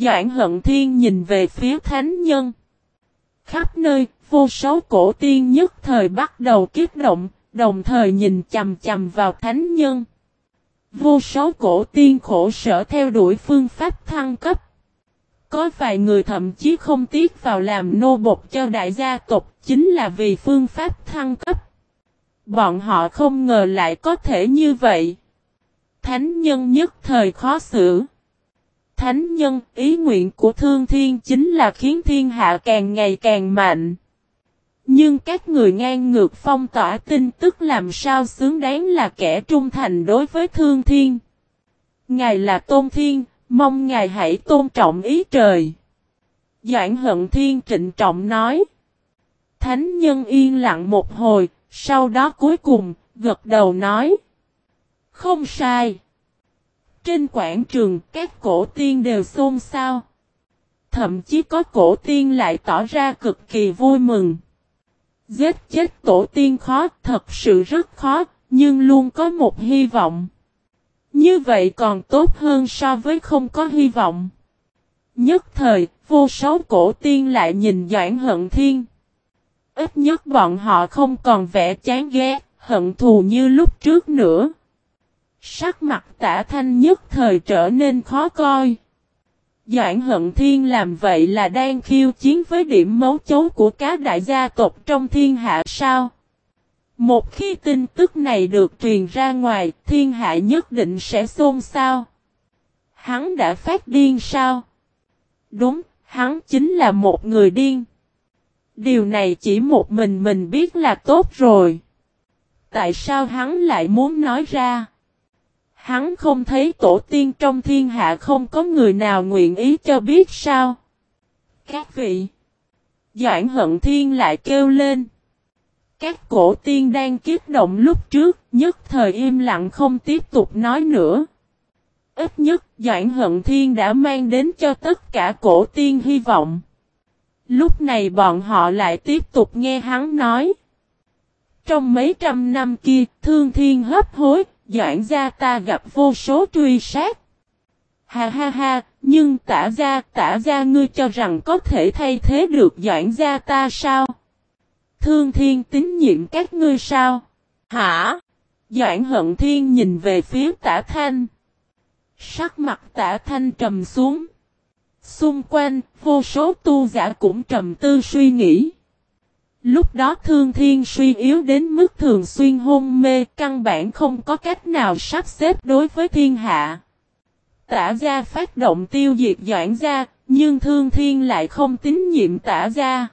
Doãn hận thiên nhìn về phía thánh nhân. Khắp nơi, vô số cổ tiên nhất thời bắt đầu kiếp động, đồng thời nhìn chầm chầm vào thánh nhân. Vô số cổ tiên khổ sở theo đuổi phương pháp thăng cấp. Có vài người thậm chí không tiếc vào làm nô bộc cho đại gia tộc chính là vì phương pháp thăng cấp. Bọn họ không ngờ lại có thể như vậy. Thánh nhân nhất thời khó xử. Thánh nhân, ý nguyện của thương thiên chính là khiến thiên hạ càng ngày càng mạnh. Nhưng các người ngang ngược phong tỏa tin tức làm sao xứng đáng là kẻ trung thành đối với thương thiên. Ngài là tôn thiên, mong ngài hãy tôn trọng ý trời. Doãn hận thiên trịnh trọng nói. Thánh nhân yên lặng một hồi, sau đó cuối cùng, gật đầu nói. Không sai. Trên quảng trường, các cổ tiên đều xôn xao. Thậm chí có cổ tiên lại tỏ ra cực kỳ vui mừng. Giết chết tổ tiên khó, thật sự rất khó, nhưng luôn có một hy vọng. Như vậy còn tốt hơn so với không có hy vọng. Nhất thời, vô số cổ tiên lại nhìn Doãn Hận Thiên. Ít nhất bọn họ không còn vẻ chán ghét, hận thù như lúc trước nữa. Sắc mặt tả thanh nhất thời trở nên khó coi. Doãn hận thiên làm vậy là đang khiêu chiến với điểm mấu chốt của các đại gia tộc trong thiên hạ sao? Một khi tin tức này được truyền ra ngoài, thiên hạ nhất định sẽ xôn xao. Hắn đã phát điên sao? Đúng, hắn chính là một người điên. Điều này chỉ một mình mình biết là tốt rồi. Tại sao hắn lại muốn nói ra? Hắn không thấy tổ tiên trong thiên hạ không có người nào nguyện ý cho biết sao. Các vị. Doãn hận thiên lại kêu lên. Các cổ tiên đang kiếp động lúc trước, nhất thời im lặng không tiếp tục nói nữa. Ít nhất, Doãn Hận Thiên đã mang đến cho tất cả cổ tiên hy vọng. Lúc này bọn họ lại tiếp tục nghe hắn nói. Trong mấy trăm năm kia, Thương Thiên hấp hối, Doãn gia ta gặp vô số truy sát. Ha ha ha, nhưng tả gia, tả gia ngươi cho rằng có thể thay thế được Doãn gia ta sao? Thương thiên tín nhiệm các ngươi sao? Hả? Doãn hận thiên nhìn về phía tả thanh. Sắc mặt tả thanh trầm xuống. Xung quanh, vô số tu giả cũng trầm tư suy nghĩ. Lúc đó thương thiên suy yếu đến mức thường xuyên hôn mê, căn bản không có cách nào sắp xếp đối với thiên hạ. Tả gia phát động tiêu diệt doãn gia, nhưng thương thiên lại không tín nhiệm tả gia.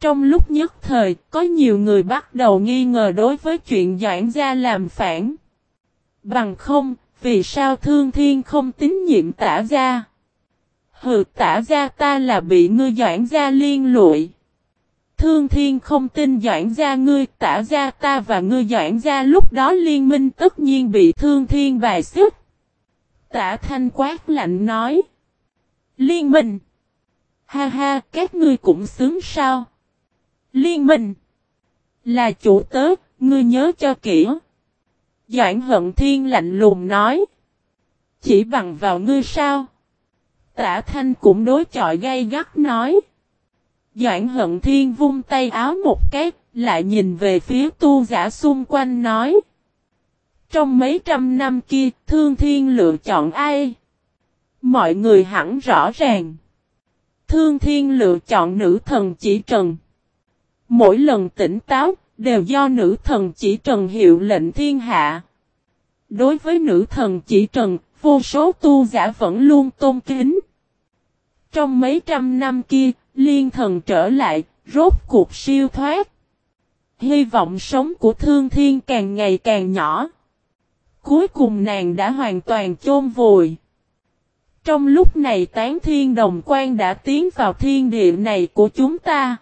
Trong lúc nhất thời, có nhiều người bắt đầu nghi ngờ đối với chuyện doãn gia làm phản. Bằng không, vì sao thương thiên không tín nhiệm tả gia? Hừ tả gia ta là bị ngư doãn gia liên lụi. Thương thiên không tin doãn gia ngươi tả gia ta và ngươi doãn gia lúc đó liên minh tất nhiên bị thương thiên bài xích. Tả thanh quát lạnh nói. Liên minh. Ha ha các ngươi cũng sướng sao. Liên minh. Là chủ tớ, ngươi nhớ cho kỹ. Doãn hận thiên lạnh lùng nói. Chỉ bằng vào ngươi sao? Tả thanh cũng đối chọi gay gắt nói. Doãn hận thiên vung tay áo một cái, lại nhìn về phía tu giả xung quanh nói. Trong mấy trăm năm kia, thương thiên lựa chọn ai? Mọi người hẳn rõ ràng. Thương thiên lựa chọn nữ thần chỉ trần. Mỗi lần tỉnh táo, đều do nữ thần chỉ trần hiệu lệnh thiên hạ. Đối với nữ thần chỉ trần, vô số tu giả vẫn luôn tôn kính. Trong mấy trăm năm kia, liên thần trở lại, rốt cuộc siêu thoát. Hy vọng sống của thương thiên càng ngày càng nhỏ. Cuối cùng nàng đã hoàn toàn chôn vùi. Trong lúc này tán thiên đồng quan đã tiến vào thiên địa này của chúng ta.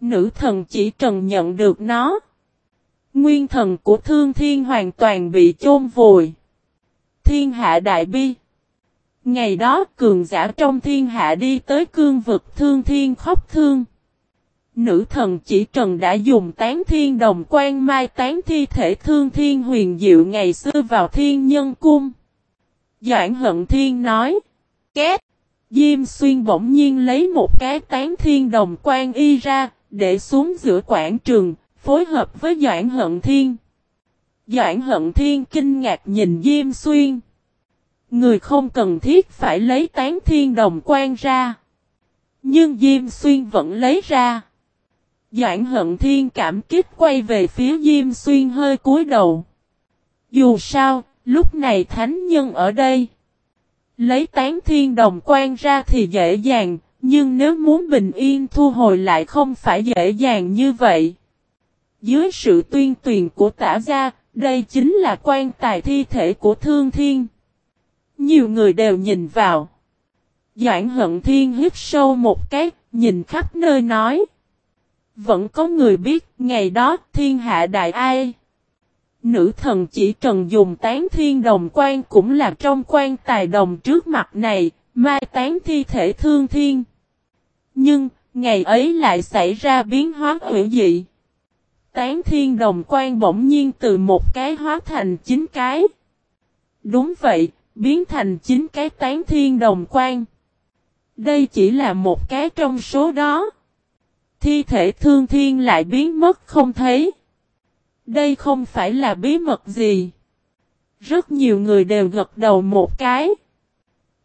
Nữ thần chỉ trần nhận được nó. Nguyên thần của thương thiên hoàn toàn bị chôn vùi. Thiên hạ đại bi. Ngày đó cường giả trong thiên hạ đi tới cương vực thương thiên khóc thương. Nữ thần chỉ trần đã dùng tán thiên đồng quan mai tán thi thể thương thiên huyền diệu ngày xưa vào thiên nhân cung. Doãn hận thiên nói. Két. Diêm xuyên bỗng nhiên lấy một cái tán thiên đồng quan y ra, để xuống giữa quảng trường, phối hợp với Doãn Hận Thiên. Doãn Hận Thiên kinh ngạc nhìn Diêm xuyên. Người không cần thiết phải lấy tán thiên đồng quan ra. Nhưng Diêm xuyên vẫn lấy ra. Doãn hận thiên cảm kích quay về phía Diêm Xuyên hơi cúi đầu. Dù sao, lúc này thánh nhân ở đây. Lấy tán thiên đồng quan ra thì dễ dàng, nhưng nếu muốn bình yên thu hồi lại không phải dễ dàng như vậy. Dưới sự tuyên tuyền của tả gia, đây chính là quan tài thi thể của thương thiên. Nhiều người đều nhìn vào. Doãn hận thiên hít sâu một cái, nhìn khắp nơi nói. Vẫn có người biết ngày đó thiên hạ đại ai. Nữ thần chỉ trần dùng tán thiên đồng quan cũng là trong quan tài đồng trước mặt này, mai tán thi thể thương thiên. Nhưng, ngày ấy lại xảy ra biến hóa hữu dị. Tán thiên đồng quan bỗng nhiên từ một cái hóa thành chín cái. Đúng vậy, biến thành chín cái tán thiên đồng quan. Đây chỉ là một cái trong số đó. Thi thể thương thiên lại biến mất không thấy. Đây không phải là bí mật gì. Rất nhiều người đều gật đầu một cái.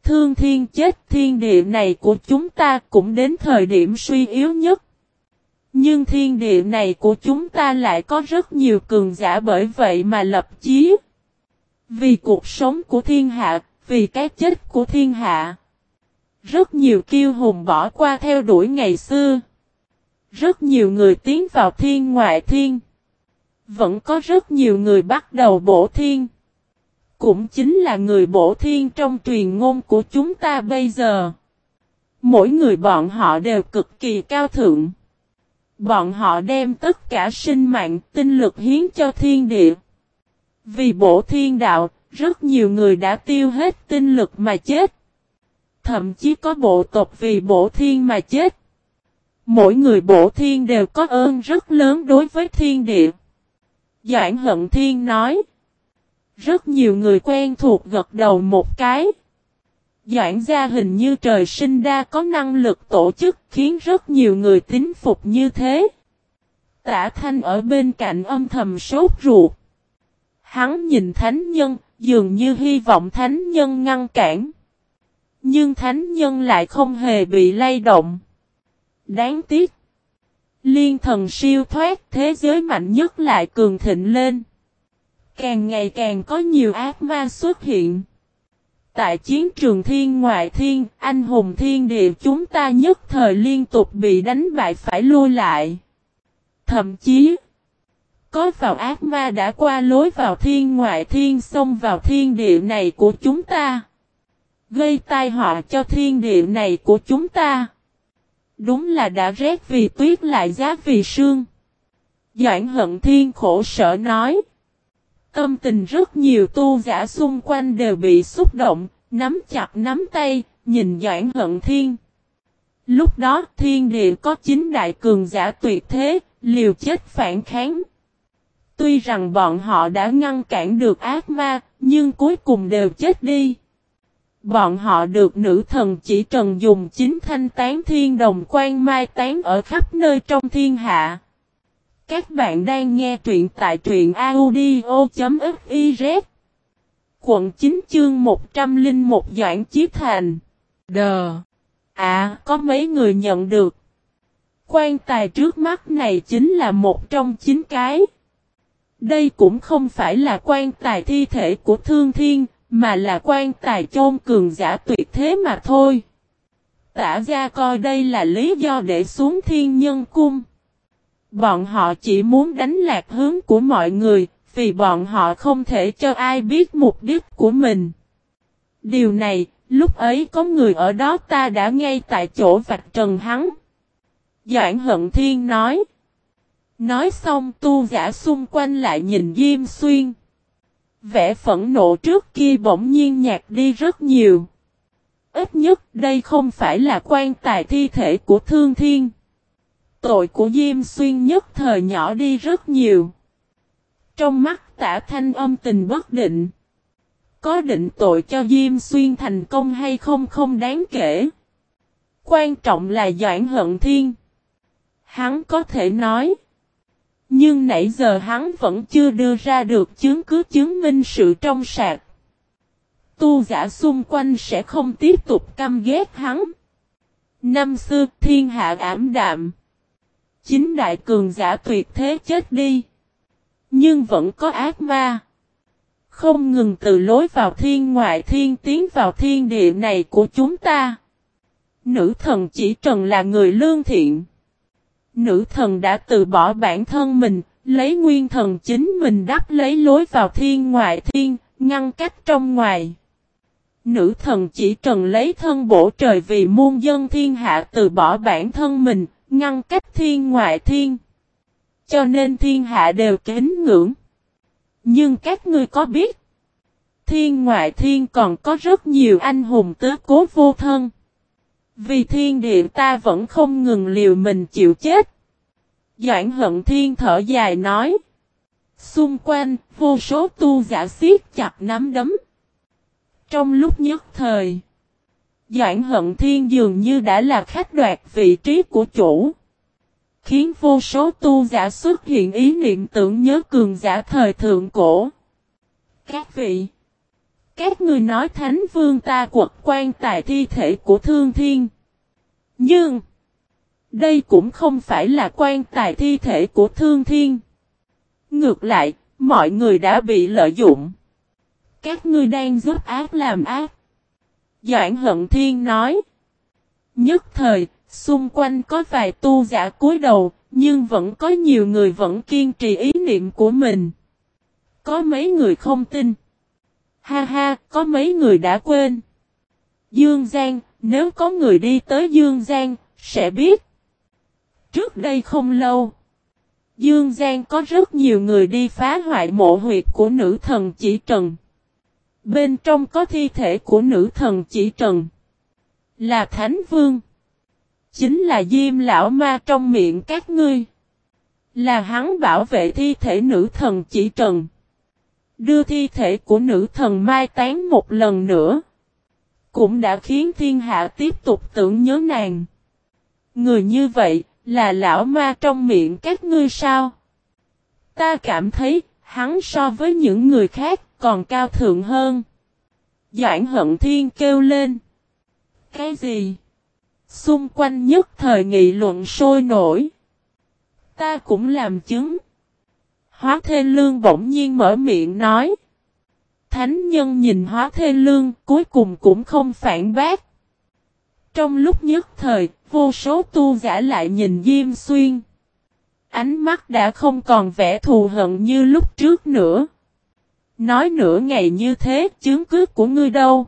Thương thiên chết thiên địa này của chúng ta cũng đến thời điểm suy yếu nhất. Nhưng thiên địa này của chúng ta lại có rất nhiều cường giả bởi vậy mà lập chí. Vì cuộc sống của thiên hạ, vì cái chết của thiên hạ. Rất nhiều kiêu hùng bỏ qua theo đuổi ngày xưa. Rất nhiều người tiến vào thiên ngoại thiên. Vẫn có rất nhiều người bắt đầu bổ thiên. Cũng chính là người bổ thiên trong truyền ngôn của chúng ta bây giờ. Mỗi người bọn họ đều cực kỳ cao thượng. Bọn họ đem tất cả sinh mạng tinh lực hiến cho thiên địa. Vì bổ thiên đạo, rất nhiều người đã tiêu hết tinh lực mà chết. Thậm chí có bộ tộc vì bổ thiên mà chết. Mỗi người bổ thiên đều có ơn rất lớn đối với thiên địa. Doãn hận thiên nói. Rất nhiều người quen thuộc gật đầu một cái. Doãn gia hình như trời sinh đa có năng lực tổ chức khiến rất nhiều người tín phục như thế. Tả thanh ở bên cạnh âm thầm sốt ruột. Hắn nhìn thánh nhân, dường như hy vọng thánh nhân ngăn cản. Nhưng thánh nhân lại không hề bị lay động. Đáng tiếc. Liên thần siêu thoát thế giới mạnh nhất lại cường thịnh lên. Càng ngày càng có nhiều ác ma xuất hiện. Tại chiến trường thiên ngoại thiên, anh hùng thiên địa chúng ta nhất thời liên tục bị đánh bại phải lui lại. Thậm chí, có vào ác ma đã qua lối vào thiên ngoại thiên xông vào thiên địa này của chúng ta. Gây tai họa cho thiên địa này của chúng ta. Đúng là đã rét vì tuyết lại giá vì sương. Doãn hận thiên khổ sở nói. Tâm tình rất nhiều tu giả xung quanh đều bị xúc động, nắm chặt nắm tay, nhìn Doãn hận thiên. Lúc đó thiên địa có chính đại cường giả tuyệt thế, liều chết phản kháng. Tuy rằng bọn họ đã ngăn cản được ác ma, nhưng cuối cùng đều chết đi. Bọn họ được nữ thần chỉ trần dùng chính thanh tán thiên đồng quan mai tán ở khắp nơi trong thiên hạ. Các bạn đang nghe truyện tại truyện audio.fiz Quận 9 chương 101 Doãn Chí Thành. Đờ. À có mấy người nhận được? Quan tài trước mắt này chính là một trong chín cái. Đây cũng không phải là quan tài thi thể của Thương Thiên mà là quan tài chôn cường giả tuyệt thế mà thôi. Tả ra coi đây là lý do để xuống thiên nhân cung. Bọn họ chỉ muốn đánh lạc hướng của mọi người, vì bọn họ không thể cho ai biết mục đích của mình. Điều này, lúc ấy có người ở đó ta đã ngay tại chỗ vạch trần hắn. Doãn hận thiên nói. Nói xong, tu giả xung quanh lại nhìn Diêm Xuyên. Vẻ phẫn nộ trước kia bỗng nhiên nhạt đi rất nhiều. Ít nhất, đây không phải là quan tài thi thể của Thương Thiên. Tội của Diêm Xuyên nhất thời nhỏ đi rất nhiều. Trong mắt tả thanh âm tình bất định. Có định tội cho Diêm Xuyên thành công hay không không đáng kể. Quan trọng là Doãn Hận Thiên. Hắn có thể nói. Nhưng nãy giờ hắn vẫn chưa đưa ra được chứng cứ chứng minh sự trong sạch. Tu giả xung quanh sẽ không tiếp tục căm ghét hắn. Năm xưa, thiên hạ ảm đạm. Chính đại cường giả tuyệt thế chết đi. Nhưng vẫn có ác ma. Không ngừng từ lối vào thiên ngoại thiên tiến vào thiên địa này của chúng ta. Nữ thần chỉ trần là người lương thiện. Nữ thần đã từ bỏ bản thân mình, lấy nguyên thần chính mình đắp lấy lối vào thiên ngoại thiên, ngăn cách trong ngoài. Nữ thần chỉ trần lấy thân bổ trời vì muôn dân thiên hạ từ bỏ bản thân mình, ngăn cách thiên ngoại thiên. Cho nên thiên hạ đều kính ngưỡng. Nhưng các ngươi có biết, thiên ngoại thiên còn có rất nhiều anh hùng tứ cố vô thân. Vì thiên địa ta vẫn không ngừng liều mình chịu chết. Doãn hận thiên thở dài nói. Xung quanh, vô số tu giả siết chặt nắm đấm. Trong lúc nhất thời, Doãn hận thiên dường như đã là khách đoạt vị trí của chủ. Khiến vô số tu giả xuất hiện ý niệm tưởng nhớ cường giả thời thượng cổ. Các vị, các người nói thánh vương ta quật quan tài thi thể của thương thiên. Nhưng, đây cũng không phải là quan tài thi thể của thương thiên. Ngược lại, mọi người đã bị lợi dụng. Các ngươi đang giúp ác làm ác. Doãn hận thiên nói. Nhất thời, xung quanh có vài tu giả cúi đầu, nhưng vẫn có nhiều người vẫn kiên trì ý niệm của mình. Có mấy người không tin. Ha ha, có mấy người đã quên. Dương Giang, nếu có người đi tới Dương Giang, sẽ biết. Trước đây không lâu, Dương Giang có rất nhiều người đi phá hoại mộ huyệt của nữ thần chỉ trần. Bên trong có thi thể của nữ thần chỉ trần. Là Thánh Vương. Chính là Diêm Lão Ma trong miệng các ngươi. Là hắn bảo vệ thi thể nữ thần chỉ trần. Đưa thi thể của nữ thần mai tán một lần nữa. Cũng đã khiến thiên hạ tiếp tục tưởng nhớ nàng. Người như vậy, là lão ma trong miệng các ngươi sao? Ta cảm thấy, hắn so với những người khác còn cao thượng hơn. Doãn hận thiên kêu lên. Cái gì? Xung quanh nhất thời nghị luận sôi nổi. Ta cũng làm chứng. Hóa Thê Lương bỗng nhiên mở miệng nói. Thánh nhân nhìn Hóa Thê Lương cuối cùng cũng không phản bác. Trong lúc nhất thời, vô số tu giả lại nhìn Diêm Xuyên. Ánh mắt đã không còn vẻ thù hận như lúc trước nữa. Nói nửa ngày như thế, chứng cứ của ngươi đâu?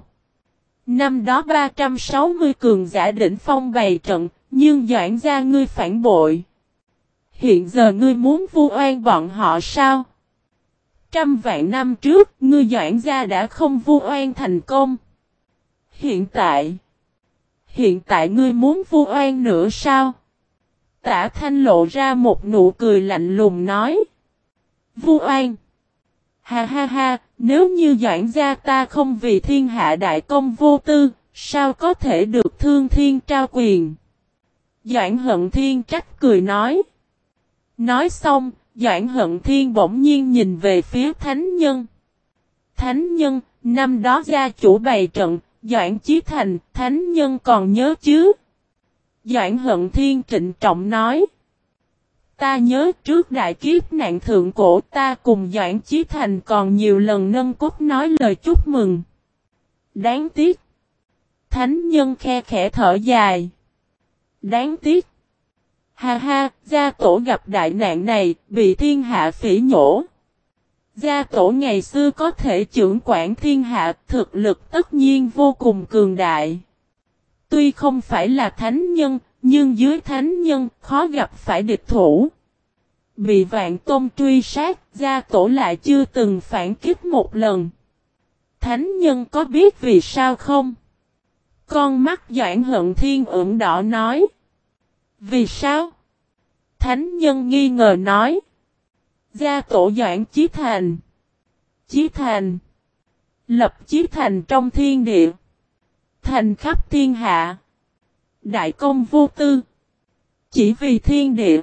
Năm đó 360 cường giả đỉnh phong bày trận, nhưng doãn ra ngươi phản bội. Hiện giờ ngươi muốn vu oan bọn họ sao? Trăm vạn năm trước, ngươi doãn gia đã không vu oan thành công. Hiện tại, hiện tại ngươi muốn vu oan nữa sao? Tả thanh lộ ra một nụ cười lạnh lùng nói. Vu oan. Ha ha ha, nếu như doãn gia ta không vì thiên hạ đại công vô tư, sao có thể được thương thiên trao quyền? Doãn hận thiên trách cười nói. Nói xong, Doãn hận thiên bỗng nhiên nhìn về phía thánh nhân. Thánh nhân, năm đó gia chủ bày trận, Doãn Chí Thành, thánh nhân còn nhớ chứ? Doãn hận thiên trịnh trọng nói. Ta nhớ trước đại kiếp nạn thượng cổ ta cùng Doãn Chí Thành còn nhiều lần nâng cốt nói lời chúc mừng. Đáng tiếc. Thánh nhân khe khẽ thở dài. Đáng tiếc. Ha ha, gia tổ gặp đại nạn này, bị thiên hạ phỉ nhổ. Gia tổ ngày xưa có thể trưởng quản thiên hạ, thực lực tất nhiên vô cùng cường đại. Tuy không phải là thánh nhân, nhưng dưới thánh nhân khó gặp phải địch thủ. Bị vạn tôn truy sát, gia tổ lại chưa từng phản kích một lần. Thánh nhân có biết vì sao không? Con mắt Doãn Hận Thiên ửng đỏ nói. Vì sao? Thánh nhân nghi ngờ nói. Gia tổ Doãn Chí Thành. Chí Thành. Lập chí thành trong thiên địa. Thành khắp thiên hạ. Đại công vô tư. Chỉ vì thiên địa.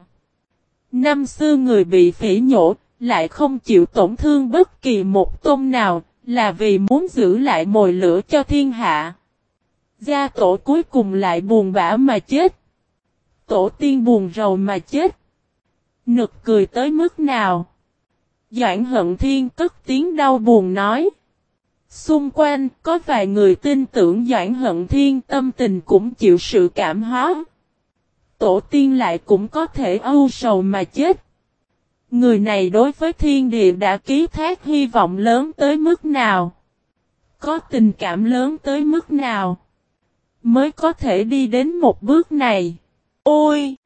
Năm xưa người bị phỉ nhổ, lại không chịu tổn thương bất kỳ một tôn nào, là vì muốn giữ lại mồi lửa cho thiên hạ. Gia tổ cuối cùng lại buồn bã mà chết. Tổ tiên buồn rầu mà chết. Nực cười tới mức nào? Doãn hận thiên cất tiếng đau buồn nói. Xung quanh, có vài người tin tưởng Doãn hận thiên, tâm tình cũng chịu sự cảm hóa. Tổ tiên lại cũng có thể âu sầu mà chết. Người này đối với thiên địa đã ký thác hy vọng lớn tới mức nào? Có tình cảm lớn tới mức nào? Mới có thể đi đến một bước này. Ôi!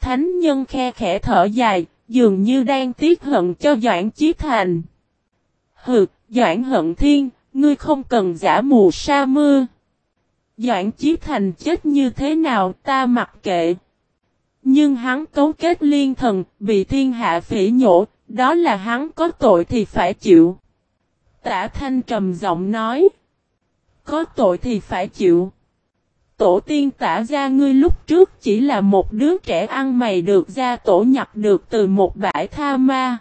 Thánh nhân khe khẽ thở dài, dường như đang tiếc hận cho Doãn Chí Thành. Hừ, Doãn hận thiên, ngươi không cần giả mù sa mưa. Doãn Chí Thành chết như thế nào ta mặc kệ. Nhưng hắn cấu kết liên thần, bị thiên hạ phỉ nhổ, đó là hắn có tội thì phải chịu. Tả Thanh trầm giọng nói. Có tội thì phải chịu. Tổ tiên tả ra ngươi lúc trước chỉ là một đứa trẻ ăn mày được gia tổ nhập được từ một bãi tha ma.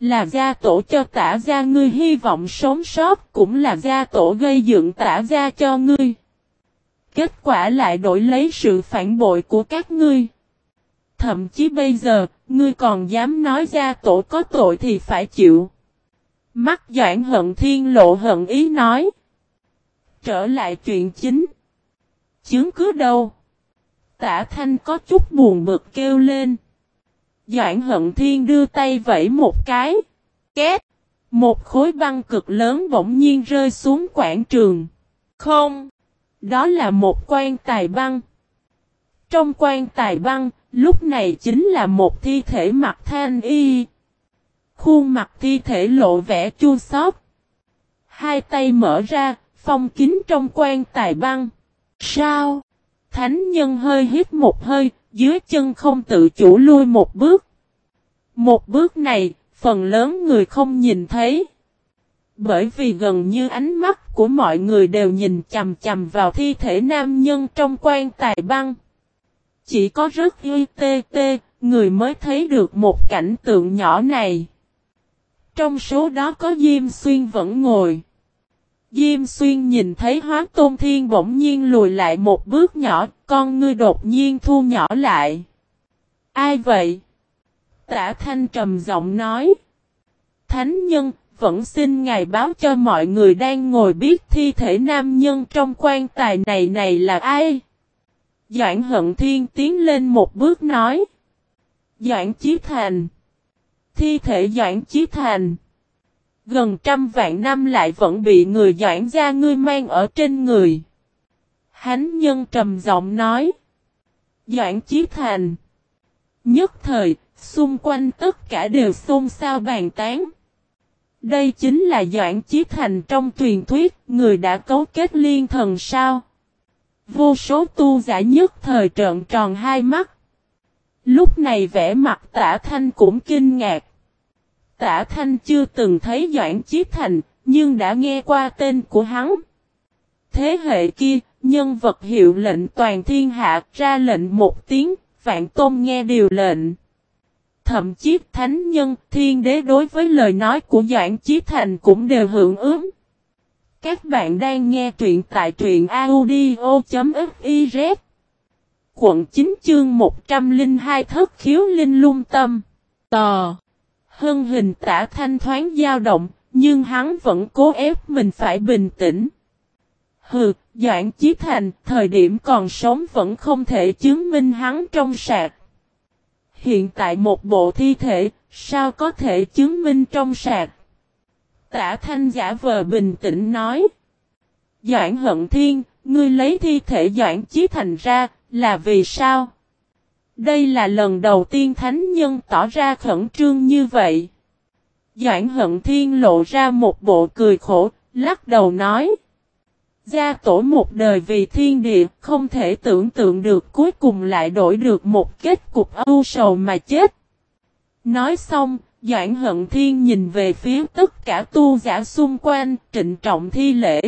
Là gia tổ cho tả ra ngươi hy vọng sống sót cũng là gia tổ gây dựng tả ra cho ngươi. Kết quả lại đổi lấy sự phản bội của các ngươi. Thậm chí bây giờ, ngươi còn dám nói gia tổ có tội thì phải chịu. Mắt Doãn hận thiên lộ hận ý nói. Trở lại chuyện chính chứng cứ đâu? Tả thanh có chút buồn bực kêu lên. Doãn hận thiên đưa tay vẫy một cái. Két. Một khối băng cực lớn bỗng nhiên rơi xuống quảng trường. Không. Đó là một quan tài băng. Trong quan tài băng, lúc này chính là một thi thể mặt thanh y. Khuôn mặt thi thể lộ vẻ chua xót. Hai tay mở ra, phong kín trong quan tài băng. Sao? Thánh nhân hơi hít một hơi, dưới chân không tự chủ lui một bước. Một bước này, phần lớn người không nhìn thấy. Bởi vì gần như ánh mắt của mọi người đều nhìn chầm chầm vào thi thể nam nhân trong quan tài băng. Chỉ có rất y tê tê, người mới thấy được một cảnh tượng nhỏ này. Trong số đó có Diêm Xuyên vẫn ngồi. Diêm xuyên nhìn thấy hóa tôn thiên bỗng nhiên lùi lại một bước nhỏ, con ngươi đột nhiên thu nhỏ lại. Ai vậy? Tả thanh trầm giọng nói. Thánh nhân, vẫn xin ngài báo cho mọi người đang ngồi biết thi thể nam nhân trong quan tài này này là ai? Doãn hận thiên tiến lên một bước nói. Doãn chí thành. Thi thể doãn chí thành. Gần trăm vạn năm lại vẫn bị người doãn gia ngươi mang ở trên người. Hánh nhân trầm giọng nói. Doãn chí thành. Nhất thời, xung quanh tất cả đều xôn xao bàn tán. Đây chính là Doãn Chí Thành trong truyền thuyết, người đã cấu kết liên thần sao. Vô số tu giả nhất thời trợn tròn hai mắt. Lúc này vẻ mặt tả thanh cũng kinh ngạc. Tả Thanh chưa từng thấy Doãn Chí Thành, nhưng đã nghe qua tên của hắn. Thế hệ kia, nhân vật hiệu lệnh toàn thiên hạ ra lệnh một tiếng, vạn tôn nghe điều lệnh. Thậm chí thánh nhân, thiên đế đối với lời nói của Doãn Chí Thành cũng đều hưởng ứng. Các bạn đang nghe truyện tại truyện audio.fiz Quận 9 chương 102 thất khiếu linh lung tâm Tò Hân hình tả thanh thoáng dao động, nhưng hắn vẫn cố ép mình phải bình tĩnh. Hừ, Doãn Chí Thành, thời điểm còn sống vẫn không thể chứng minh hắn trong sạc. Hiện tại một bộ thi thể, sao có thể chứng minh trong sạc? Tả thanh giả vờ bình tĩnh nói. Doãn hận thiên, ngươi lấy thi thể Doãn Chí Thành ra, là vì sao? Đây là lần đầu tiên thánh nhân tỏ ra khẩn trương như vậy. Doãn hận thiên lộ ra một bộ cười khổ, lắc đầu nói. Gia tổ một đời vì thiên địa, không thể tưởng tượng được cuối cùng lại đổi được một kết cục âu sầu mà chết. Nói xong, Doãn hận thiên nhìn về phía tất cả tu giả xung quanh, trịnh trọng thi lễ.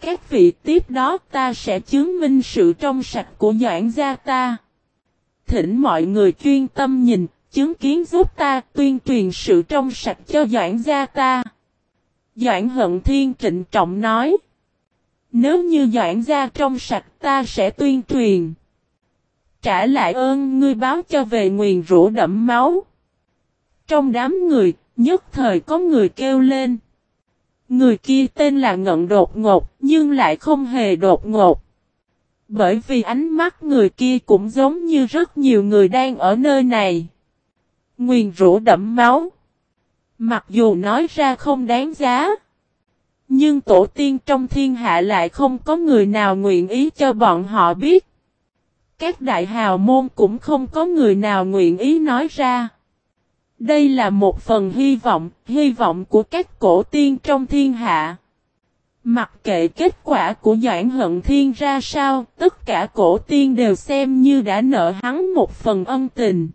Các vị tiếp đó ta sẽ chứng minh sự trong sạch của Doãn gia ta. Thỉnh mọi người chuyên tâm nhìn, chứng kiến giúp ta tuyên truyền sự trong sạch cho Doãn gia ta. Doãn hận thiên trịnh trọng nói. Nếu như Doãn gia trong sạch ta sẽ tuyên truyền. Trả lại ơn ngươi báo cho về nguyền rũ đẫm máu. Trong đám người, nhất thời có người kêu lên. Người kia tên là Ngận đột ngột, nhưng lại không hề đột ngột. Bởi vì ánh mắt người kia cũng giống như rất nhiều người đang ở nơi này. Nguyền rũ đẫm máu. Mặc dù nói ra không đáng giá. Nhưng tổ tiên trong thiên hạ lại không có người nào nguyện ý cho bọn họ biết. Các đại hào môn cũng không có người nào nguyện ý nói ra. Đây là một phần hy vọng, hy vọng của các cổ tiên trong thiên hạ. Mặc kệ kết quả của Doãn Hận Thiên ra sao, tất cả cổ tiên đều xem như đã nợ hắn một phần ân tình.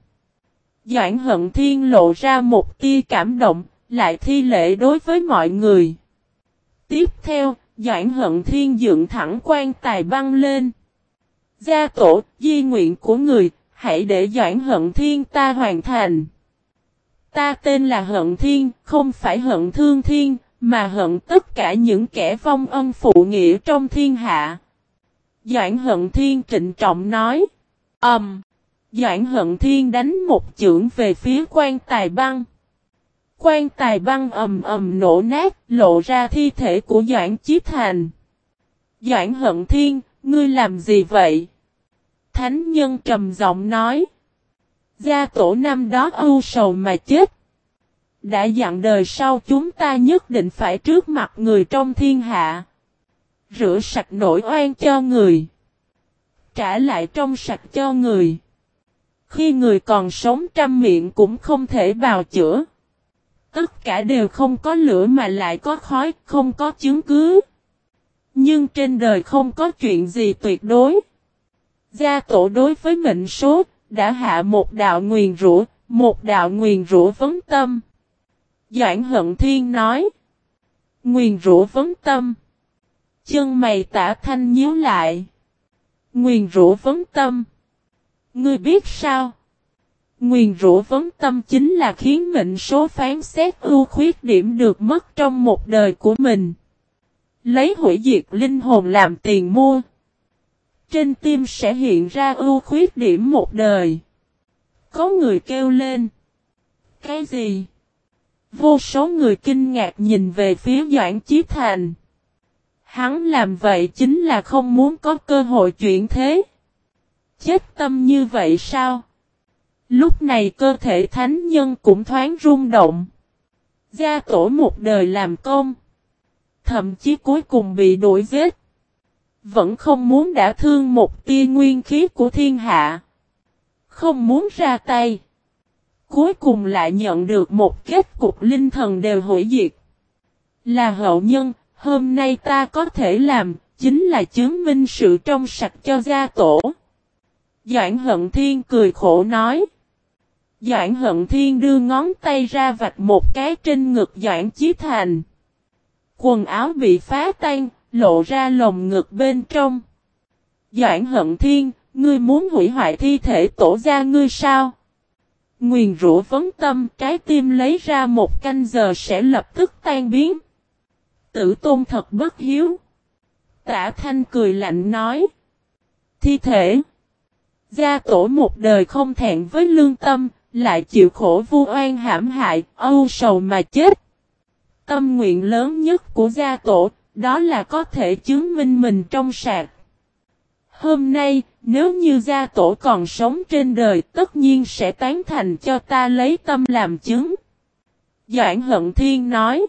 Doãn Hận Thiên lộ ra một tia cảm động, lại thi lễ đối với mọi người. Tiếp theo, Doãn Hận Thiên dựng thẳng quan tài băng lên. Gia tổ, di nguyện của người, hãy để Doãn Hận Thiên ta hoàn thành. Ta tên là Hận Thiên, không phải Hận Thương Thiên, mà hận tất cả những kẻ vong ân phụ nghĩa trong thiên hạ. Doãn Hận Thiên trịnh trọng nói. Ẩm. Um, Doãn Hận Thiên đánh một chưởng về phía quan tài băng. Quan tài băng ầm ầm nổ nát, lộ ra thi thể của Doãn Chí Thành. Doãn Hận Thiên, ngươi làm gì vậy? Thánh nhân trầm giọng nói. Gia tổ năm đó ưu sầu mà chết. Đã dặn đời sau chúng ta nhất định phải trước mặt người trong thiên hạ. Rửa sạch nỗi oan cho người. Trả lại trong sạch cho người. Khi người còn sống trăm miệng cũng không thể bào chữa. Tất cả đều không có lửa mà lại có khói, không có chứng cứ. Nhưng trên đời không có chuyện gì tuyệt đối. Gia tổ đối với mệnh số, đã hạ một đạo nguyền rủa, một đạo nguyền rủa vấn tâm. Doãn hận thiên nói. Nguyền rũ vấn tâm. Chân mày tả thanh nhíu lại. Nguyền rũ vấn tâm. Ngươi biết sao? Nguyền rũ vấn tâm chính là khiến mệnh số phán xét ưu khuyết điểm được mất trong một đời của mình. Lấy hủy diệt linh hồn làm tiền mua. Trên tim sẽ hiện ra ưu khuyết điểm một đời. Có người kêu lên. Cái gì? Vô số người kinh ngạc nhìn về phía Doãn Chí Thành. Hắn làm vậy chính là không muốn có cơ hội chuyển thế. Chết tâm như vậy sao? Lúc này cơ thể thánh nhân cũng thoáng rung động. Gia tổ một đời làm công. Thậm chí cuối cùng bị đuổi giết. Vẫn không muốn đã thương một tia nguyên khí của thiên hạ. Không muốn ra tay. Cuối cùng lại nhận được một kết cục linh thần đều hủy diệt. Là hậu nhân, hôm nay ta có thể làm, chính là chứng minh sự trong sạch cho gia tổ. Doãn hận thiên cười khổ nói. Doãn hận thiên đưa ngón tay ra vạch một cái trên ngực Doãn Chí Thành. Quần áo bị phá tan, lộ ra lồng ngực bên trong. Doãn hận thiên, ngươi muốn hủy hoại thi thể tổ gia ngươi sao? Nguyền rũ vấn tâm trái tim lấy ra một canh giờ sẽ lập tức tan biến. Tử tôn thật bất hiếu. Tả thanh cười lạnh nói. Thi thể. Gia tổ một đời không thẹn với lương tâm, lại chịu khổ vu oan hãm hại, âu sầu mà chết. Tâm nguyện lớn nhất của gia tổ, đó là có thể chứng minh mình trong sạc. Hôm nay, nếu như gia tổ còn sống trên đời tất nhiên sẽ tán thành cho ta lấy tâm làm chứng. Doãn hận thiên nói.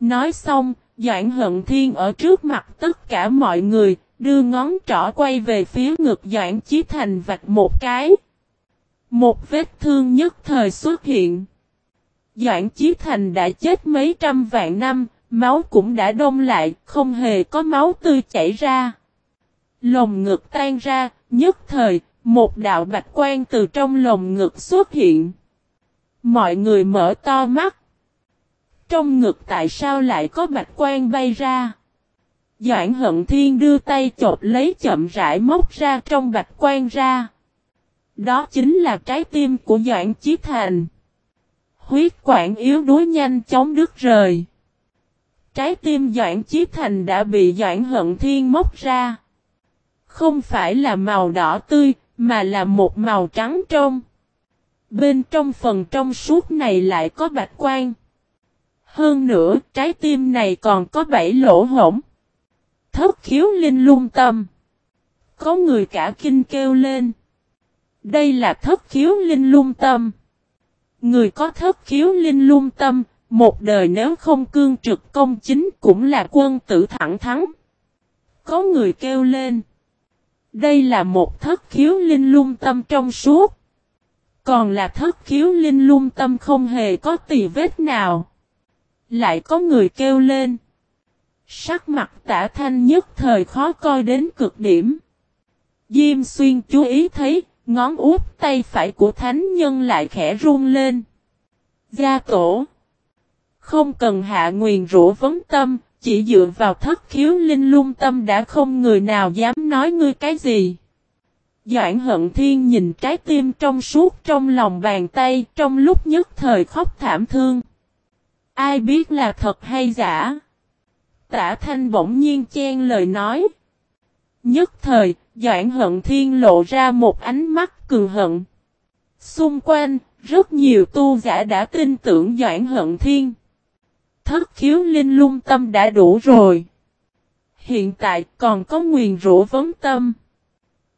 Nói xong, Doãn hận thiên ở trước mặt tất cả mọi người, đưa ngón trỏ quay về phía ngực Doãn Chí Thành vạch một cái. Một vết thương nhất thời xuất hiện. Doãn Chí Thành đã chết mấy trăm vạn năm, máu cũng đã đông lại, không hề có máu tươi chảy ra. Lồng ngực tan ra, nhất thời, một đạo bạch quan từ trong lồng ngực xuất hiện. Mọi người mở to mắt. Trong ngực tại sao lại có bạch quan bay ra? Doãn hận thiên đưa tay chộp lấy chậm rãi móc ra trong bạch quan ra. Đó chính là trái tim của Doãn Chí Thành. Huyết quản yếu đuối nhanh chóng đứt rời. Trái tim Doãn Chí Thành đã bị Doãn Hận Thiên móc ra. Không phải là màu đỏ tươi, mà là một màu trắng trong. Bên trong phần trong suốt này lại có bạch quan. Hơn nữa, trái tim này còn có bảy lỗ hổng. Thất khiếu linh lung tâm. Có người cả kinh kêu lên. Đây là thất khiếu linh lung tâm. Người có thất khiếu linh lung tâm, một đời nếu không cương trực công chính cũng là quân tử thẳng thắng. Có người kêu lên. Đây là một thất khiếu linh lung tâm trong suốt. Còn là thất khiếu linh lung tâm không hề có tì vết nào. Lại có người kêu lên. Sắc mặt tả thanh nhất thời khó coi đến cực điểm. Diêm xuyên chú ý thấy, ngón út tay phải của thánh nhân lại khẽ run lên. Gia tổ. Không cần hạ nguyền rũ vấn tâm, chỉ dựa vào thất khiếu linh lung tâm đã không người nào dám nói ngươi cái gì. Doãn hận thiên nhìn trái tim trong suốt trong lòng bàn tay trong lúc nhất thời khóc thảm thương. Ai biết là thật hay giả? Tả thanh bỗng nhiên chen lời nói. Nhất thời, Doãn hận thiên lộ ra một ánh mắt cường hận. Xung quanh, rất nhiều tu giả đã tin tưởng Doãn hận thiên. Thất khiếu linh lung tâm đã đủ rồi. Hiện tại còn có nguyền rũ vấn tâm.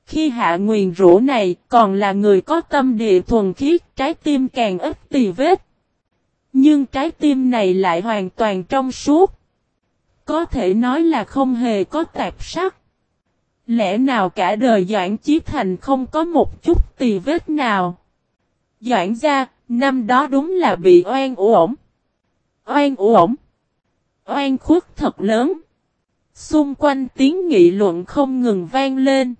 Khi hạ nguyền rũ này còn là người có tâm địa thuần khiết trái tim càng ít tì vết. Nhưng trái tim này lại hoàn toàn trong suốt. Có thể nói là không hề có tạp sắc. Lẽ nào cả đời Doãn Chí Thành không có một chút tì vết nào? Doãn gia, năm đó đúng là bị oan uổng. Oan uổng. Oan khuất thật lớn. Xung quanh tiếng nghị luận không ngừng vang lên.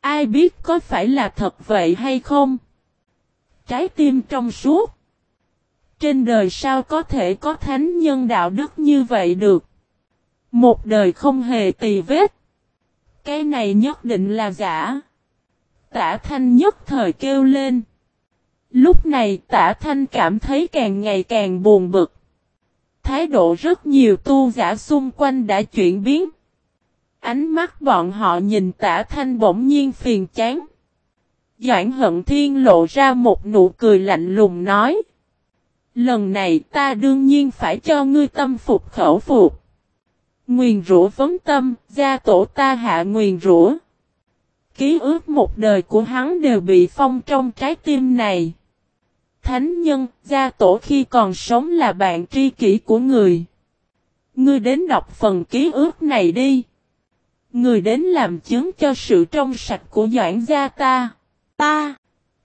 Ai biết có phải là thật vậy hay không? Trái tim trong suốt. Trên đời sao có thể có thánh nhân đạo đức như vậy được? Một đời không hề tì vết. Cái này nhất định là giả. Tả thanh nhất thời kêu lên. Lúc này tả thanh cảm thấy càng ngày càng buồn bực. Thái độ rất nhiều tu giả xung quanh đã chuyển biến. Ánh mắt bọn họ nhìn tả thanh bỗng nhiên phiền chán. Doãn hận thiên lộ ra một nụ cười lạnh lùng nói. Lần này ta đương nhiên phải cho ngươi tâm phục khẩu phục. Nguyền rủa vấn tâm, gia tổ ta hạ nguyền rủa. Ký ức một đời của hắn đều bị phong trong trái tim này. Thánh nhân, gia tổ khi còn sống là bạn tri kỷ của người. Ngươi đến đọc phần ký ức này đi. Người đến làm chứng cho sự trong sạch của Doãn gia ta. Ta.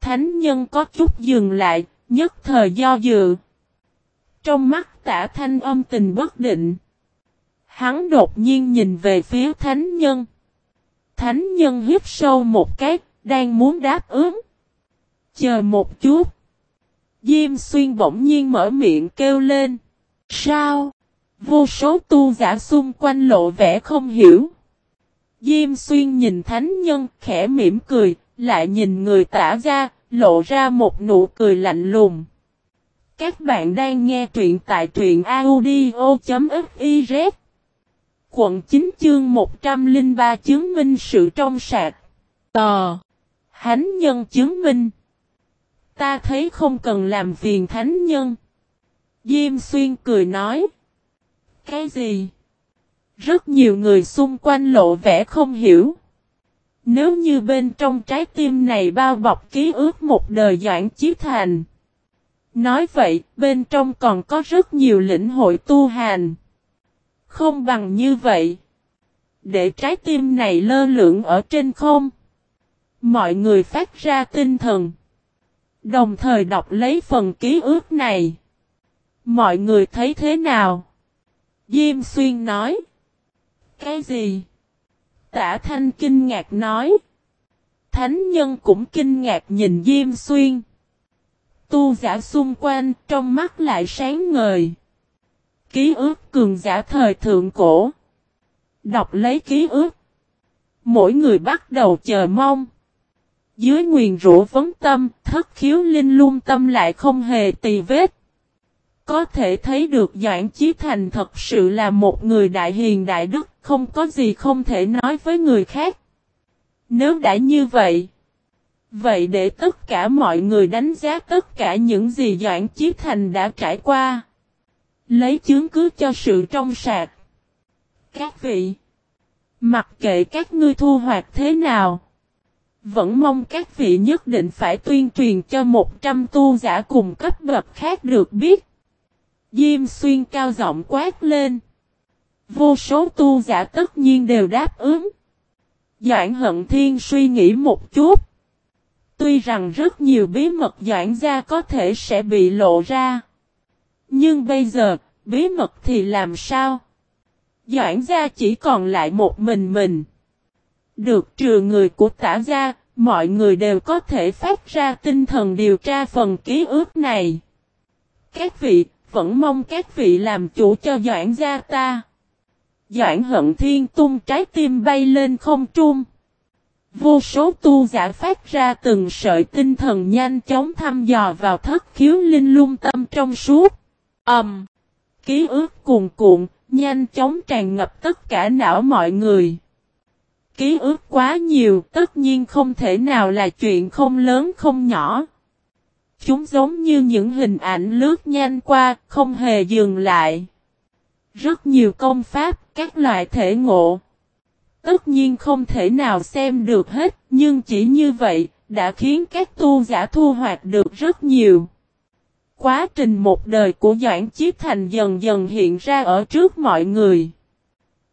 Thánh nhân có chút dừng lại, nhất thời do dự. Trong mắt tả thanh âm tình bất định. Hắn đột nhiên nhìn về phía thánh nhân. Thánh nhân hít sâu một cái, đang muốn đáp ứng. Chờ một chút. Diêm xuyên bỗng nhiên mở miệng kêu lên. Sao? Vô số tu giả xung quanh lộ vẻ không hiểu. Diêm xuyên nhìn thánh nhân khẽ mỉm cười, lại nhìn người tả ra, lộ ra một nụ cười lạnh lùng. Các bạn đang nghe truyện tại truyện audio.fiz Quận 9 chương 103 chứng minh sự trong sạch. Tò. Hánh nhân chứng minh. Ta thấy không cần làm phiền thánh nhân. Diêm xuyên cười nói. Cái gì? Rất nhiều người xung quanh lộ vẻ không hiểu. Nếu như bên trong trái tim này bao bọc ký ức một đời doãn chí thành. Nói vậy, bên trong còn có rất nhiều lĩnh hội tu hành. Không bằng như vậy. Để trái tim này lơ lửng ở trên không. Mọi người phát ra tinh thần. Đồng thời đọc lấy phần ký ức này. Mọi người thấy thế nào? Diêm xuyên nói. Cái gì? Tả thanh kinh ngạc nói. Thánh nhân cũng kinh ngạc nhìn Diêm xuyên. Tu giả xung quanh trong mắt lại sáng ngời. Ký ức cường giả thời thượng cổ. Đọc lấy ký ức. Mỗi người bắt đầu chờ mong. Dưới nguyền rũ vấn tâm, thất khiếu linh lung tâm lại không hề tì vết. Có thể thấy được Doãn Chí Thành thật sự là một người đại hiền đại đức, không có gì không thể nói với người khác. Nếu đã như vậy, vậy để tất cả mọi người đánh giá tất cả những gì Doãn Chí Thành đã trải qua. Lấy chứng cứ cho sự trong sạch. Các vị, mặc kệ các ngươi thu hoạch thế nào, vẫn mong các vị nhất định phải tuyên truyền cho 100 tu giả cùng cấp bậc khác được biết. Diêm xuyên cao giọng quát lên. Vô số tu giả tất nhiên đều đáp ứng. Doãn hận thiên suy nghĩ một chút. Tuy rằng rất nhiều bí mật doãn gia có thể sẽ bị lộ ra. Nhưng bây giờ, bí mật thì làm sao? Doãn gia chỉ còn lại một mình mình. Được trừ người của tả gia, mọi người đều có thể phát ra tinh thần điều tra phần ký ức này. Các vị, vẫn mong các vị làm chủ cho Doãn gia ta. Doãn hận thiên tung trái tim bay lên không trung. Vô số tu giả phát ra từng sợi tinh thần nhanh chóng thăm dò vào thất khiếu linh lung tâm trong suốt. Ẩm. Um, ký ức cuồn cuộn, nhanh chóng tràn ngập tất cả não mọi người. Ký ức quá nhiều, tất nhiên không thể nào là chuyện không lớn không nhỏ. Chúng giống như những hình ảnh lướt nhanh qua, không hề dừng lại. Rất nhiều công pháp, các loại thể ngộ. Tất nhiên không thể nào xem được hết, nhưng chỉ như vậy, đã khiến các tu giả thu hoạch được rất nhiều. Quá trình một đời của Doãn Chiết Thành dần dần hiện ra ở trước mọi người.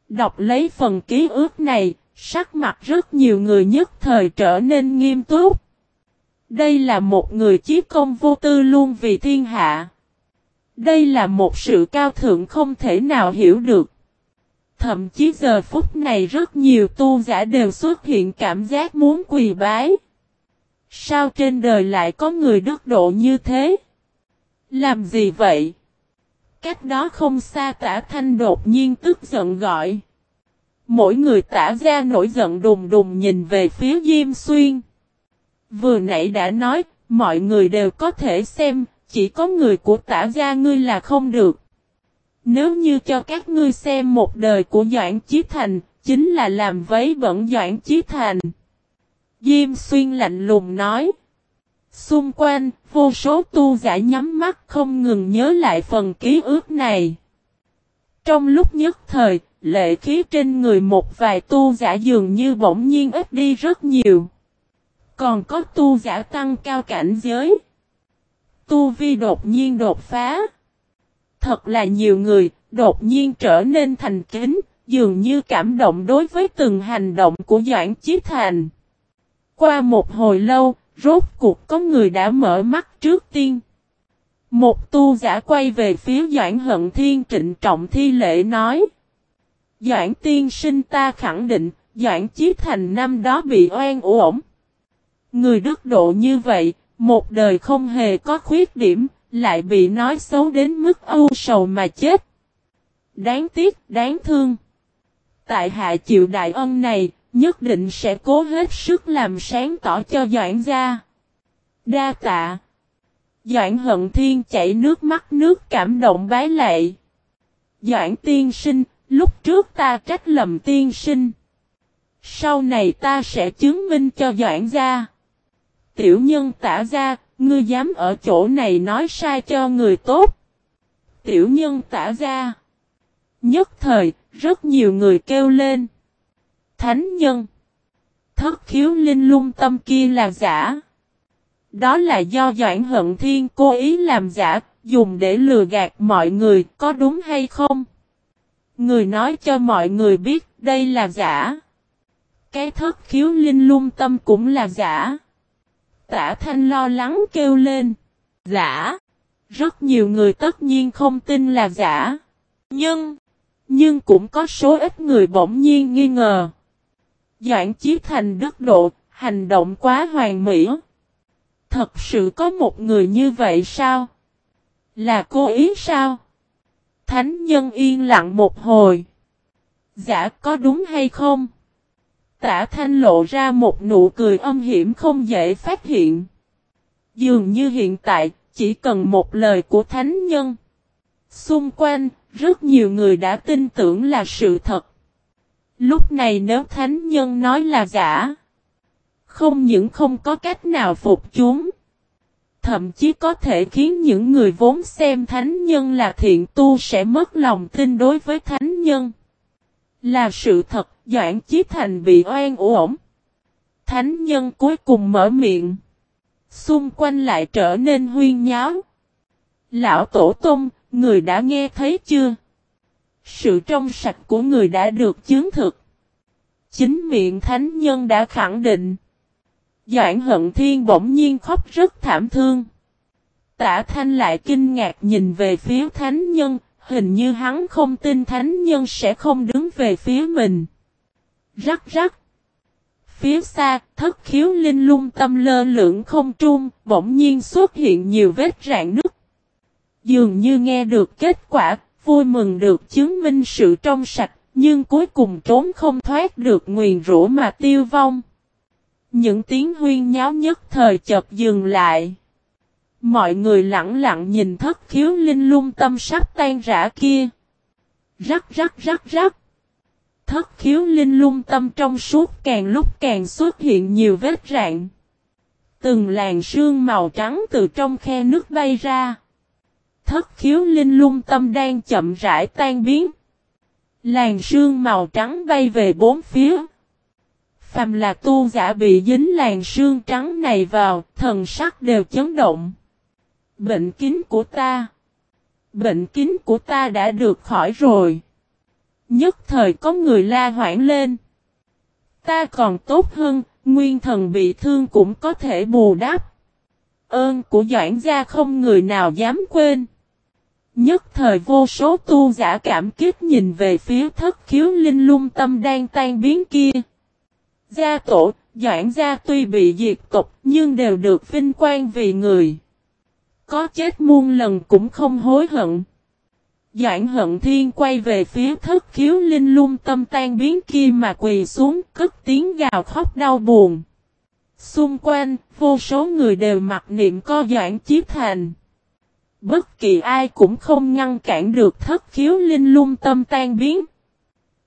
Đọc lấy phần ký ức này, sắc mặt rất nhiều người nhất thời trở nên nghiêm túc. Đây là một người chí công vô tư luôn vì thiên hạ. Đây là một sự cao thượng không thể nào hiểu được. Thậm chí giờ phút này rất nhiều tu giả đều xuất hiện cảm giác muốn quỳ bái. Sao trên đời lại có người đức độ như thế? Làm gì vậy? Cách đó không xa tả thanh đột nhiên tức giận gọi. Mỗi người tả ra nổi giận đùng đùng nhìn về phía Diêm Xuyên. Vừa nãy đã nói, mọi người đều có thể xem, chỉ có người của tả gia ngươi là không được. Nếu như cho các ngươi xem một đời của Doãn Chí Thành, chính là làm vấy bẩn Doãn Chí Thành. Diêm Xuyên lạnh lùng nói. Xung quanh, vô số tu giả nhắm mắt không ngừng nhớ lại phần ký ức này. Trong lúc nhất thời, lệ khí trên người một vài tu giả dường như bỗng nhiên ít đi rất nhiều. Còn có tu giả tăng cao cảnh giới. Tu vi đột nhiên đột phá. Thật là nhiều người, đột nhiên trở nên thành kính, dường như cảm động đối với từng hành động của Doãn Chí Thành. Qua một hồi lâu, rốt cuộc có người đã mở mắt trước tiên. Một tu giả quay về phía Doãn Hận Thiên trịnh trọng thi lễ nói. Doãn tiên sinh ta khẳng định, Doãn Chí Thành năm đó bị oan uổng. Người đức độ như vậy, một đời không hề có khuyết điểm, lại bị nói xấu đến mức âu sầu mà chết. Đáng tiếc, đáng thương. Tại hạ chịu đại ân này, nhất định sẽ cố hết sức làm sáng tỏ cho Doãn gia. Đa tạ. Doãn hận thiên chảy nước mắt nước cảm động bái lệ. Doãn tiên sinh, lúc trước ta trách lầm tiên sinh. Sau này ta sẽ chứng minh cho Doãn gia. Tiểu nhân tả ra, ngươi dám ở chỗ này nói sai cho người tốt. Tiểu nhân tả ra. Nhất thời, rất nhiều người kêu lên. Thánh nhân. Thất khiếu linh lung tâm kia là giả. Đó là do Doãn Hận Thiên cố ý làm giả, dùng để lừa gạt mọi người, có đúng hay không? Người nói cho mọi người biết đây là giả. Cái thất khiếu linh lung tâm cũng là giả. Tả Thanh lo lắng kêu lên. Giả. Rất nhiều người tất nhiên không tin là giả. Nhưng. Nhưng cũng có số ít người bỗng nhiên nghi ngờ. Doãn Chí Thành đức độ, hành động quá hoàn mỹ. Thật sự có một người như vậy sao? Là cô ý sao? Thánh nhân yên lặng một hồi. Giả có đúng hay không? Tả thanh lộ ra một nụ cười âm hiểm không dễ phát hiện. Dường như hiện tại, chỉ cần một lời của thánh nhân. Xung quanh, rất nhiều người đã tin tưởng là sự thật. Lúc này nếu thánh nhân nói là giả, không những không có cách nào phục chúng, thậm chí có thể khiến những người vốn xem thánh nhân là thiện tu sẽ mất lòng tin đối với thánh nhân. Là sự thật, Doãn Chí Thành bị oan uổng. Thánh nhân cuối cùng mở miệng. Xung quanh lại trở nên huyên nháo. Lão Tổ Tông, người đã nghe thấy chưa? Sự trong sạch của người đã được chứng thực. Chính miệng thánh nhân đã khẳng định. Doãn hận thiên bỗng nhiên khóc rất thảm thương. Tả thanh lại kinh ngạc nhìn về phía thánh nhân, hình như hắn không tin thánh nhân sẽ không đứng về phía mình. Rắc rắc. Phía xa, thất khiếu linh lung tâm lơ lưỡng không trung, bỗng nhiên xuất hiện nhiều vết rạn nứt. Dường như nghe được kết quả, vui mừng được chứng minh sự trong sạch, nhưng cuối cùng trốn không thoát được nguyền rủa mà tiêu vong. Những tiếng huyên nháo nhất thời chợt dừng lại. Mọi người lặng lặng nhìn thất khiếu linh lung tâm sắp tan rã kia. Rắc rắc rắc rắc. Thất khiếu linh lung tâm trong suốt càng lúc càng xuất hiện nhiều vết rạn. Từng làn sương màu trắng từ trong khe nước bay ra. Thất khiếu linh lung tâm đang chậm rãi tan biến. Làn sương màu trắng bay về bốn phía. Phàm là tu giả bị dính làn sương trắng này vào, thần sắc đều chấn động. Bệnh kín của ta. Bệnh kín của ta đã được khỏi rồi. Nhất thời có người la hoảng lên. Ta còn tốt hơn, nguyên thần bị thương cũng có thể bù đắp. Ơn của Doãn gia không người nào dám quên. Nhất thời vô số tu giả cảm kích nhìn về phía thất khiếu linh lung tâm đang tan biến kia. Gia tổ, Doãn gia tuy bị diệt tộc nhưng đều được vinh quang vì người. Có chết muôn lần cũng không hối hận. Doãn hận thiên quay về phía thất khiếu linh lung tâm tan biến kia mà quỳ xuống cất tiếng gào khóc đau buồn. Xung quanh, vô số người đều mặc niệm co doãn chiếp thành. Bất kỳ ai cũng không ngăn cản được thất khiếu linh lung tâm tan biến.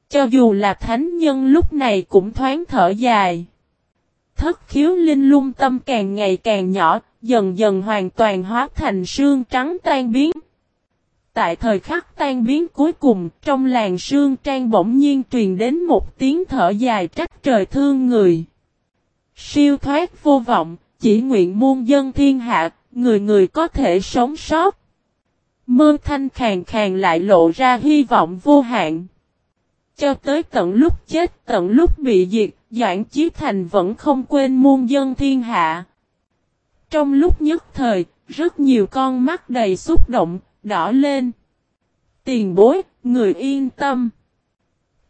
Cho dù là thánh nhân lúc này cũng thoáng thở dài. Thất khiếu linh lung tâm càng ngày càng nhỏ, dần dần hoàn toàn hóa thành sương trắng tan biến. Tại thời khắc tan biến cuối cùng, trong làng sương trang bỗng nhiên truyền đến một tiếng thở dài trách trời thương người. Siêu thoát vô vọng, chỉ nguyện muôn dân thiên hạ, người người có thể sống sót. Mơ thanh khàng khàng lại lộ ra hy vọng vô hạn. Cho tới tận lúc chết, tận lúc bị diệt, Doãn Chí Thành vẫn không quên muôn dân thiên hạ. Trong lúc nhất thời, rất nhiều con mắt đầy xúc động, đỏ lên. Tiền bối, người yên tâm.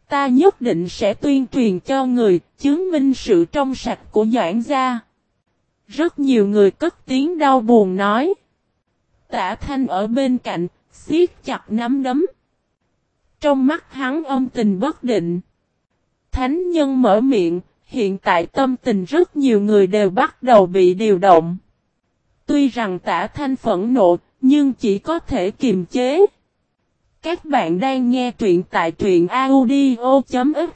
Ta nhất định sẽ tuyên truyền cho người, chứng minh sự trong sạch của Doãn gia. Rất nhiều người cất tiếng đau buồn nói. Tả thanh ở bên cạnh, siết chặt nắm đấm. Trong mắt hắn âm tình bất định. Thánh nhân mở miệng, hiện tại tâm tình rất nhiều người đều bắt đầu bị điều động. Tuy rằng tả thanh phẫn nộ, nhưng chỉ có thể kiềm chế. Các bạn đang nghe truyện tại truyện audio.fiz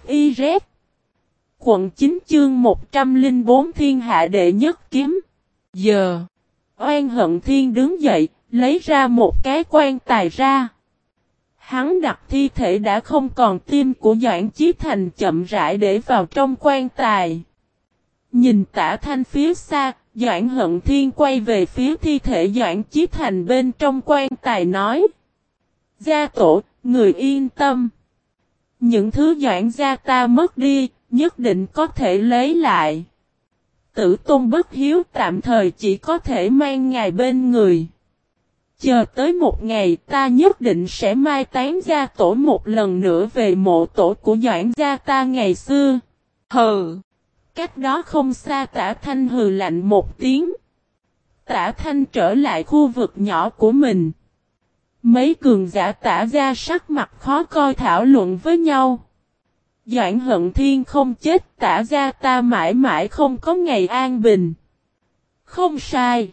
Quận 9 chương 104 thiên hạ đệ nhất kiếm. Giờ, oan hận thiên đứng dậy, lấy ra một cái quan tài ra. Hắn đặt thi thể đã không còn tim của Doãn Chí Thành chậm rãi để vào trong quan tài. Nhìn tả thanh phía xa, Doãn Hận Thiên quay về phía thi thể Doãn Chí Thành bên trong quan tài nói. Gia tổ, người yên tâm. Những thứ Doãn gia ta mất đi, nhất định có thể lấy lại. Tử tôn bất hiếu tạm thời chỉ có thể mang ngài bên người. Chờ tới một ngày ta nhất định sẽ mai tán gia tổ một lần nữa về mộ tổ của Doãn gia ta ngày xưa. Hừ! Cách đó không xa tả thanh hừ lạnh một tiếng. Tả thanh trở lại khu vực nhỏ của mình. Mấy cường giả tả ra sắc mặt khó coi thảo luận với nhau. Doãn hận thiên không chết, tả ra ta mãi mãi không có ngày an bình. Không sai.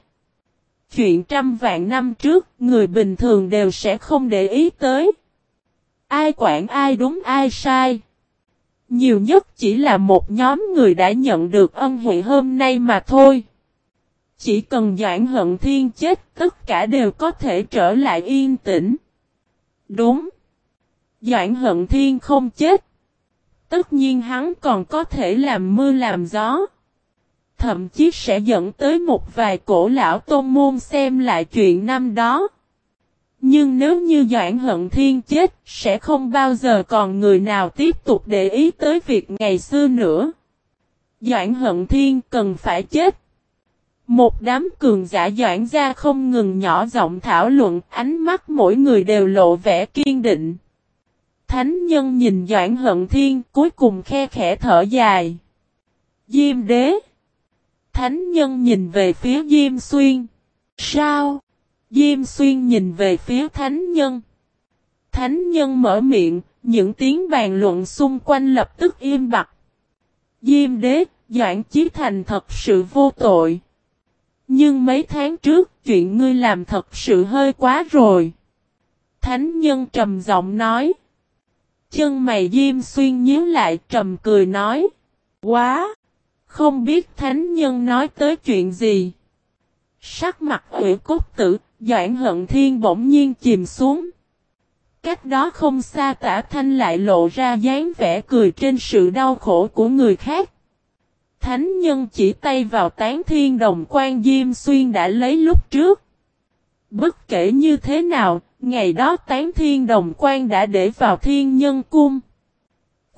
Chuyện trăm vạn năm trước, người bình thường đều sẽ không để ý tới. Ai quản ai đúng ai sai. Nhiều nhất chỉ là một nhóm người đã nhận được ân huệ hôm nay mà thôi. Chỉ cần Doãn Hận Thiên chết tất cả đều có thể trở lại yên tĩnh. Đúng. Doãn Hận Thiên không chết. Tất nhiên hắn còn có thể làm mưa làm gió. Thậm chí sẽ dẫn tới một vài cổ lão tôn môn xem lại chuyện năm đó. Nhưng nếu như Doãn Hận Thiên chết, sẽ không bao giờ còn người nào tiếp tục để ý tới việc ngày xưa nữa. Doãn Hận Thiên cần phải chết. Một đám cường giả Doãn ra không ngừng nhỏ giọng thảo luận, ánh mắt mỗi người đều lộ vẻ kiên định. Thánh nhân nhìn Doãn Hận Thiên cuối cùng khe khẽ thở dài. Diêm đế. Thánh nhân nhìn về phía Diêm Xuyên. Sao? Diêm Xuyên nhìn về phía Thánh nhân. Thánh nhân mở miệng, những tiếng bàn luận xung quanh lập tức im bặt. Diêm đế, Doãn Chí Thành thật sự vô tội. Nhưng mấy tháng trước, chuyện ngươi làm thật sự hơi quá rồi. Thánh nhân trầm giọng nói. Chân mày Diêm Xuyên nhíu lại trầm cười nói. Quá! Không biết thánh nhân nói tới chuyện gì. Sắc mặt ủy cốt tử, Doãn hận thiên bỗng nhiên chìm xuống. Cách đó không xa tả thanh lại lộ ra dáng vẻ cười trên sự đau khổ của người khác. Thánh nhân chỉ tay vào tán thiên đồng quan Diêm Xuyên đã lấy lúc trước. Bất kể như thế nào, ngày đó tán thiên đồng quan đã để vào thiên nhân cung.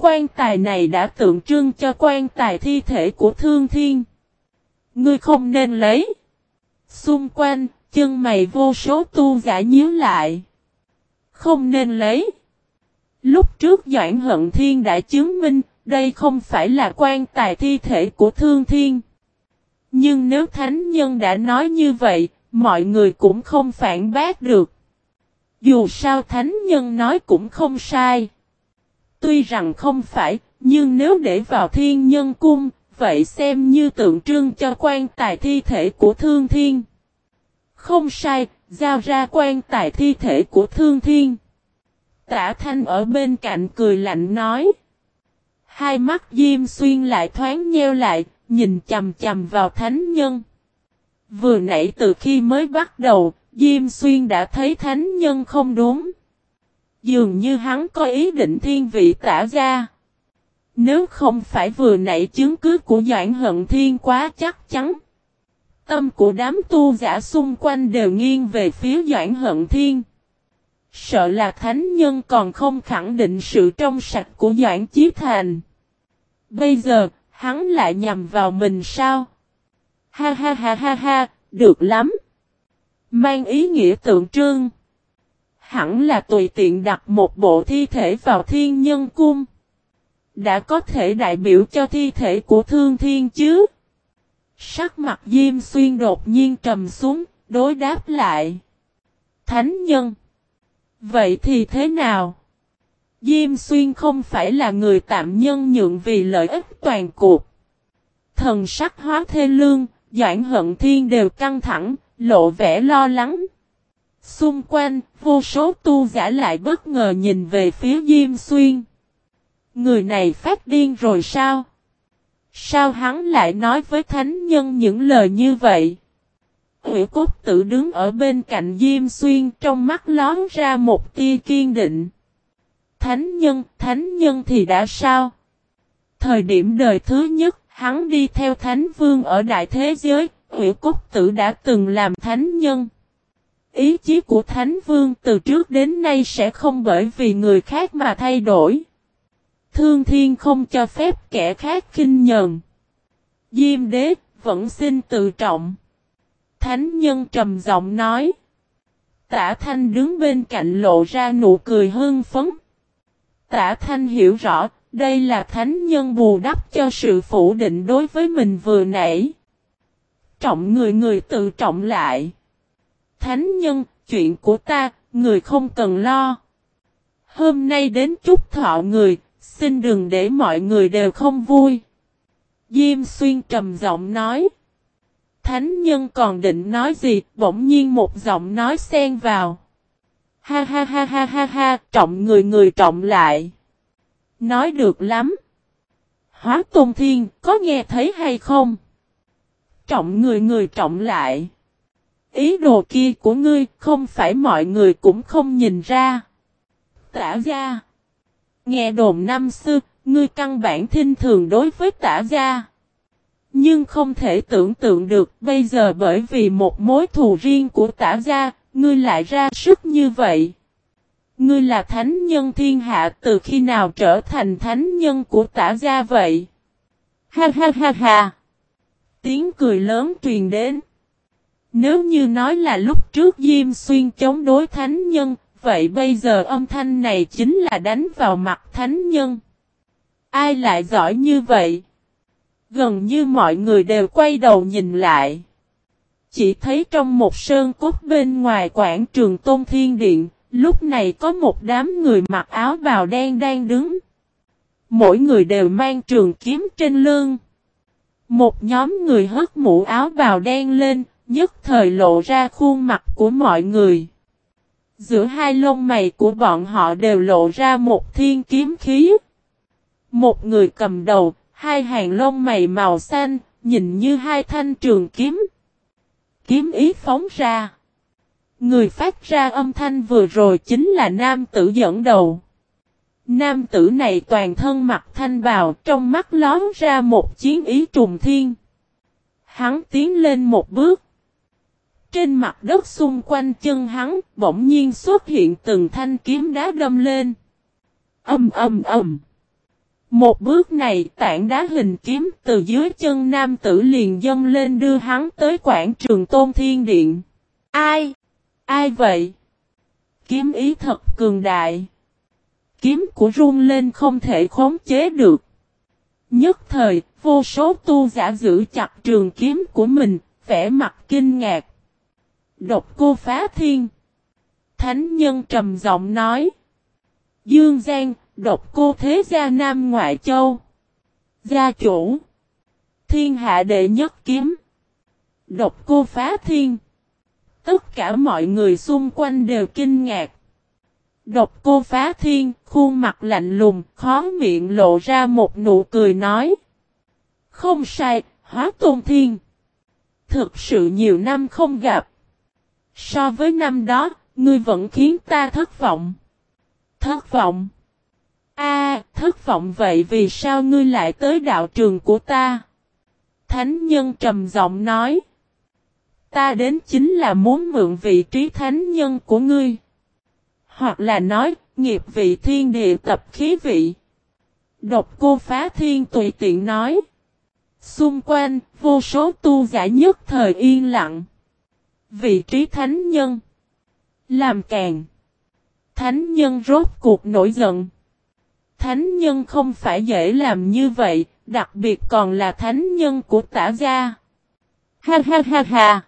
Quan tài này đã tượng trưng cho quan tài thi thể của thương thiên. Ngươi không nên lấy. Xung quanh, chân mày vô số tu giả nhíu lại. Không nên lấy. Lúc trước Doãn Hận Thiên đã chứng minh, đây không phải là quan tài thi thể của Thương Thiên. Nhưng nếu Thánh Nhân đã nói như vậy, mọi người cũng không phản bác được. Dù sao Thánh Nhân nói cũng không sai. Tuy rằng không phải, nhưng nếu để vào Thiên Nhân Cung, vậy xem như tượng trưng cho quan tài thi thể của Thương Thiên. Không sai, giao ra quan tài thi thể của Thương Thiên. Tả Thanh ở bên cạnh cười lạnh nói. Hai mắt Diêm Xuyên lại thoáng nheo lại, nhìn chầm chầm vào thánh nhân. Vừa nãy từ khi mới bắt đầu, Diêm Xuyên đã thấy thánh nhân không đúng. Dường như hắn có ý định thiên vị tả ra. Nếu không phải vừa nãy chứng cứ của Doãn Hận Thiên quá chắc chắn. Tâm của đám tu giả xung quanh đều nghiêng về phía Doãn Hận Thiên. Sợ là thánh nhân còn không khẳng định sự trong sạch của Doãn Chí Thành. Bây giờ, hắn lại nhằm vào mình sao? Ha ha ha ha ha, được lắm. Mang ý nghĩa tượng trưng. Hẳn là tùy tiện đặt một bộ thi thể vào thiên nhân cung. Đã có thể đại biểu cho thi thể của thương thiên chứ. Sắc mặt Diêm Xuyên đột nhiên trầm xuống, đối đáp lại. Thánh nhân. Vậy thì thế nào? Diêm Xuyên không phải là người tạm nhân nhượng vì lợi ích toàn cuộc. Thần sắc hóa thê lương, Doãn Hận Thiên đều căng thẳng, lộ vẻ lo lắng. Xung quanh, vô số tu giả lại bất ngờ nhìn về phía Diêm Xuyên. Người này phát điên rồi sao? Sao hắn lại nói với thánh nhân những lời như vậy? Hủy cốt tự đứng ở bên cạnh Diêm Xuyên trong mắt lón ra một tia kiên định. Thánh nhân, thánh nhân thì đã sao? Thời điểm đời thứ nhất, hắn đi theo thánh vương ở đại thế giới, Hủy cốt tử đã từng làm thánh nhân. Ý chí của thánh vương từ trước đến nay sẽ không bởi vì người khác mà thay đổi. Thương thiên không cho phép kẻ khác khinh nhờn. Diêm đế vẫn xin tự trọng. Thánh nhân trầm giọng nói. Tả thanh đứng bên cạnh lộ ra nụ cười hưng phấn. Tả thanh hiểu rõ, đây là thánh nhân bù đắp cho sự phủ định đối với mình vừa nãy. Trọng người người tự trọng lại. Thánh nhân, chuyện của ta, người không cần lo. Hôm nay đến chúc thọ người, xin đừng để mọi người đều không vui. Diêm xuyên trầm giọng nói. Thánh nhân còn định nói gì, bỗng nhiên một giọng nói xen vào. Ha ha ha ha ha ha, trọng người người trọng lại. Nói được lắm. Hóa Tôn Thiên, có nghe thấy hay không? Trọng người người trọng lại. Ý đồ kia của ngươi, không phải mọi người cũng không nhìn ra. Tả gia. Nghe đồn năm xưa, ngươi căn bản thinh thường đối với tả gia. Nhưng không thể tưởng tượng được bây giờ bởi vì một mối thù riêng của tả gia, ngươi lại ra sức như vậy. Ngươi là thánh nhân thiên hạ từ khi nào trở thành thánh nhân của tả gia vậy? Ha ha ha ha! Tiếng cười lớn truyền đến. Nếu như nói là lúc trước Diêm Xuyên chống đối thánh nhân, vậy bây giờ âm thanh này chính là đánh vào mặt thánh nhân. Ai lại giỏi như vậy? Gần như mọi người đều quay đầu nhìn lại. Chỉ thấy trong một sơn cốt bên ngoài quảng trường Tôn Thiên Điện, lúc này có một đám người mặc áo bào đen đang đứng. Mỗi người đều mang trường kiếm trên lưng. Một nhóm người hất mũ áo bào đen lên, nhất thời lộ ra khuôn mặt của mọi người. Giữa hai lông mày của bọn họ đều lộ ra một thiên kiếm khí. Một người cầm đầu, hai hàng lông mày màu xanh, nhìn như hai thanh trường kiếm. Kiếm ý phóng ra. Người phát ra âm thanh vừa rồi chính là nam tử dẫn đầu. Nam tử này toàn thân mặc thanh bào, trong mắt lón ra một chiến ý trùng thiên. Hắn tiến lên một bước. Trên mặt đất xung quanh chân hắn, bỗng nhiên xuất hiện từng thanh kiếm đá đâm lên. Âm âm âm. Một bước này tảng đá hình kiếm từ dưới chân nam tử liền dâng lên đưa hắn tới quảng trường Tôn Thiên Điện. Ai? Ai vậy? Kiếm ý thật cường đại. Kiếm của run lên không thể khống chế được. Nhất thời, vô số tu giả giữ chặt trường kiếm của mình, vẻ mặt kinh ngạc. Độc cô phá thiên. Thánh nhân trầm giọng nói. Dương Giang, độc cô thế gia Nam Ngoại Châu. Gia chủ. Thiên hạ đệ nhất kiếm. Độc cô phá thiên. Tất cả mọi người xung quanh đều kinh ngạc. Độc cô phá thiên, khuôn mặt lạnh lùng, khó miệng lộ ra một nụ cười nói. Không sai, hóa tôn thiên. Thực sự nhiều năm không gặp. So với năm đó, ngươi vẫn khiến ta thất vọng. Thất vọng? A, thất vọng vậy vì sao ngươi lại tới đạo trường của ta? Thánh nhân trầm giọng nói. Ta đến chính là muốn mượn vị trí thánh nhân của ngươi. Hoặc là nói, nghiệp vị thiên địa tập khí vị. Độc cô phá thiên tùy tiện nói. Xung quanh, vô số tu giả nhất thời yên lặng. Vị trí thánh nhân. Làm càng. Thánh nhân rốt cuộc nổi giận. Thánh nhân không phải dễ làm như vậy, đặc biệt còn là thánh nhân của tả gia. Ha ha ha ha.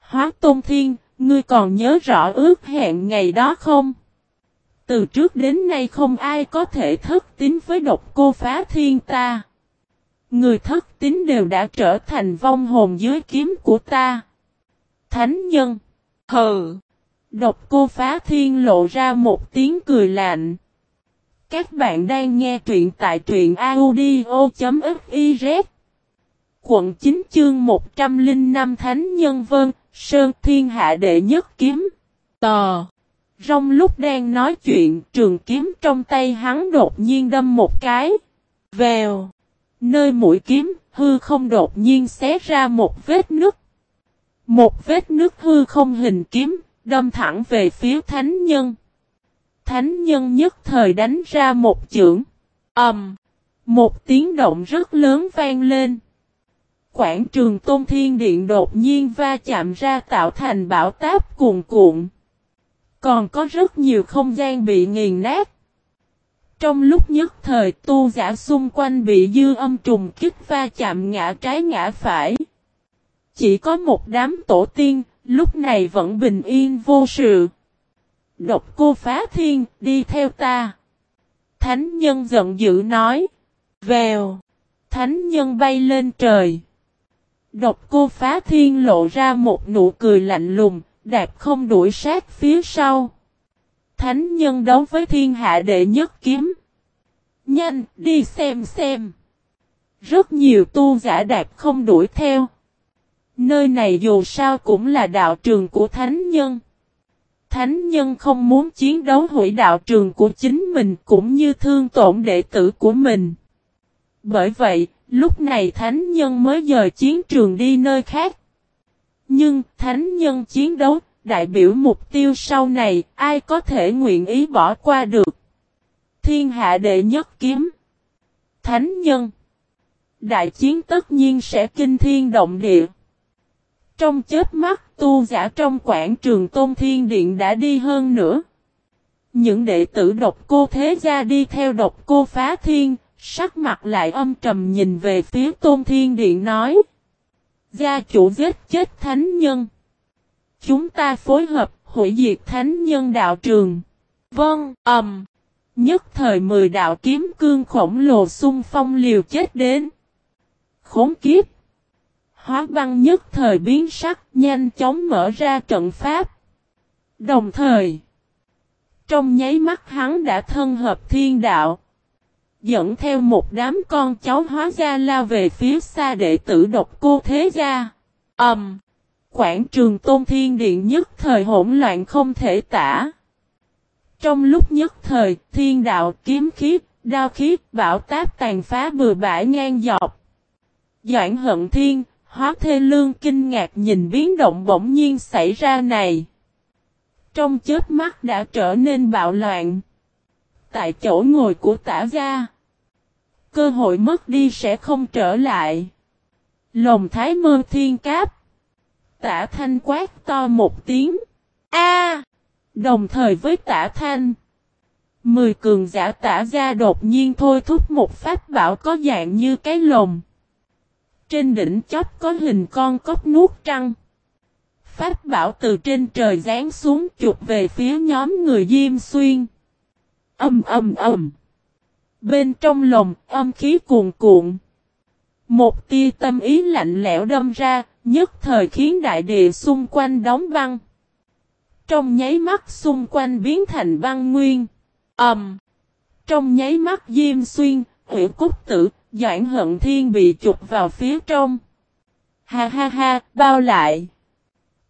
Hóa Tôn Thiên, ngươi còn nhớ rõ ước hẹn ngày đó không? Từ trước đến nay không ai có thể thất tín với độc cô phá thiên ta. Người thất tín đều đã trở thành vong hồn dưới kiếm của ta. Thánh nhân. Hừ. Độc cô phá thiên lộ ra một tiếng cười lạnh. Các bạn đang nghe truyện tại truyện audio.fiz. Quận 9 chương 105 Thánh Nhân Vân, Sơn Thiên Hạ Đệ Nhất Kiếm. Tò. Rong lúc đang nói chuyện, trường kiếm trong tay hắn đột nhiên đâm một cái. Vèo. Nơi mũi kiếm, hư không đột nhiên xé ra một vết nứt. Một vết nước hư không hình kiếm, đâm thẳng về phía thánh nhân. Thánh nhân nhất thời đánh ra một chưởng. ầm, um, Một tiếng động rất lớn vang lên. Quảng trường Tôn Thiên Điện đột nhiên va chạm ra tạo thành bão táp cuồn cuộn. Còn có rất nhiều không gian bị nghiền nát. Trong lúc nhất thời tu giả xung quanh bị dư âm trùng kích va chạm ngã trái ngã phải chỉ có một đám tổ tiên, lúc này vẫn bình yên vô sự. Độc cô phá thiên, đi theo ta. Thánh nhân giận dữ nói. Vèo. Thánh nhân bay lên trời. Độc cô phá thiên lộ ra một nụ cười lạnh lùng, đạp không đuổi sát phía sau. Thánh nhân đấu với thiên hạ đệ nhất kiếm. Nhanh, đi xem xem. Rất nhiều tu giả đạp không đuổi theo. Nơi này dù sao cũng là đạo trường của thánh nhân. Thánh nhân không muốn chiến đấu hủy đạo trường của chính mình cũng như thương tổn đệ tử của mình. Bởi vậy, lúc này thánh nhân mới dời chiến trường đi nơi khác. Nhưng, thánh nhân chiến đấu, đại biểu mục tiêu sau này, ai có thể nguyện ý bỏ qua được. Thiên hạ đệ nhất kiếm. Thánh nhân. Đại chiến tất nhiên sẽ kinh thiên động địa. Trong chết mắt tu giả trong quảng trường Tôn Thiên Điện đã đi hơn nữa. Những đệ tử độc cô thế gia đi theo độc cô phá thiên, sắc mặt lại âm trầm nhìn về phía Tôn Thiên Điện nói. Gia chủ giết chết thánh nhân. Chúng ta phối hợp hủy diệt thánh nhân đạo trường. Vâng, ầm. Um, nhất thời mười đạo kiếm cương khổng lồ xung phong liều chết đến. Khốn kiếp. Hóa băng nhất thời biến sắc nhanh chóng mở ra trận pháp. Đồng thời, trong nháy mắt hắn đã thân hợp thiên đạo. Dẫn theo một đám con cháu hóa ra lao về phía xa đệ tử độc cô thế gia. Ẩm! Um, quảng trường tôn thiên điện nhất thời hỗn loạn không thể tả. Trong lúc nhất thời, thiên đạo kiếm khiếp, đao khiếp, bão táp tàn phá bừa bãi ngang dọc. Doãn hận thiên, Hóa thê lương kinh ngạc nhìn biến động bỗng nhiên xảy ra này. Trong chết mắt đã trở nên bạo loạn. Tại chỗ ngồi của tả gia. Cơ hội mất đi sẽ không trở lại. Lồng thái mơ thiên cáp. Tả thanh quát to một tiếng. A! đồng thời với tả thanh. Mười cường giả tả gia đột nhiên thôi thúc một pháp bảo có dạng như cái lồng. Trên đỉnh chóp có hình con cốc nuốt trăng. Pháp bảo từ trên trời rán xuống chụp về phía nhóm người Diêm Xuyên. Âm âm âm. Bên trong lồng âm khí cuồn cuộn. Một tia tâm ý lạnh lẽo đâm ra, nhất thời khiến đại địa xung quanh đóng băng. Trong nháy mắt xung quanh biến thành băng nguyên. âm Um. Trong nháy mắt Diêm Xuyên, Hủy Cúc Tử, Doãn hận thiên bị chụp vào phía trong. Ha ha ha, bao lại.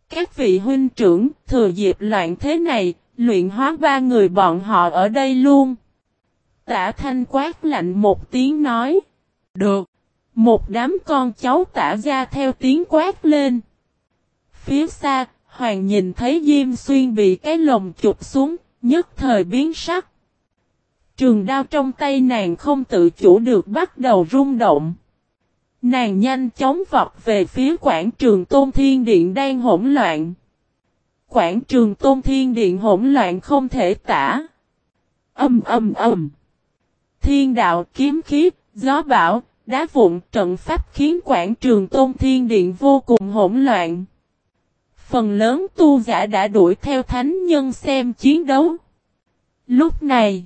Các vị huynh trưởng, thừa dịp loạn thế này, luyện hóa ba người bọn họ ở đây luôn. Tả thanh quát lạnh một tiếng nói. Được. Một đám con cháu tả ra theo tiếng quát lên. Phía xa, Hoàng nhìn thấy Diêm Xuyên bị cái lồng chụp xuống, nhất thời biến sắc. Trường đao trong tay nàng không tự chủ được bắt đầu rung động. Nàng nhanh chóng vọt về phía quảng trường Tôn Thiên Điện đang hỗn loạn. Quảng trường Tôn Thiên Điện hỗn loạn không thể tả. Âm âm âm. Thiên đạo kiếm khí, gió bão, đá vụn trận pháp khiến quảng trường Tôn Thiên Điện vô cùng hỗn loạn. Phần lớn tu giả đã đuổi theo thánh nhân xem chiến đấu. Lúc này,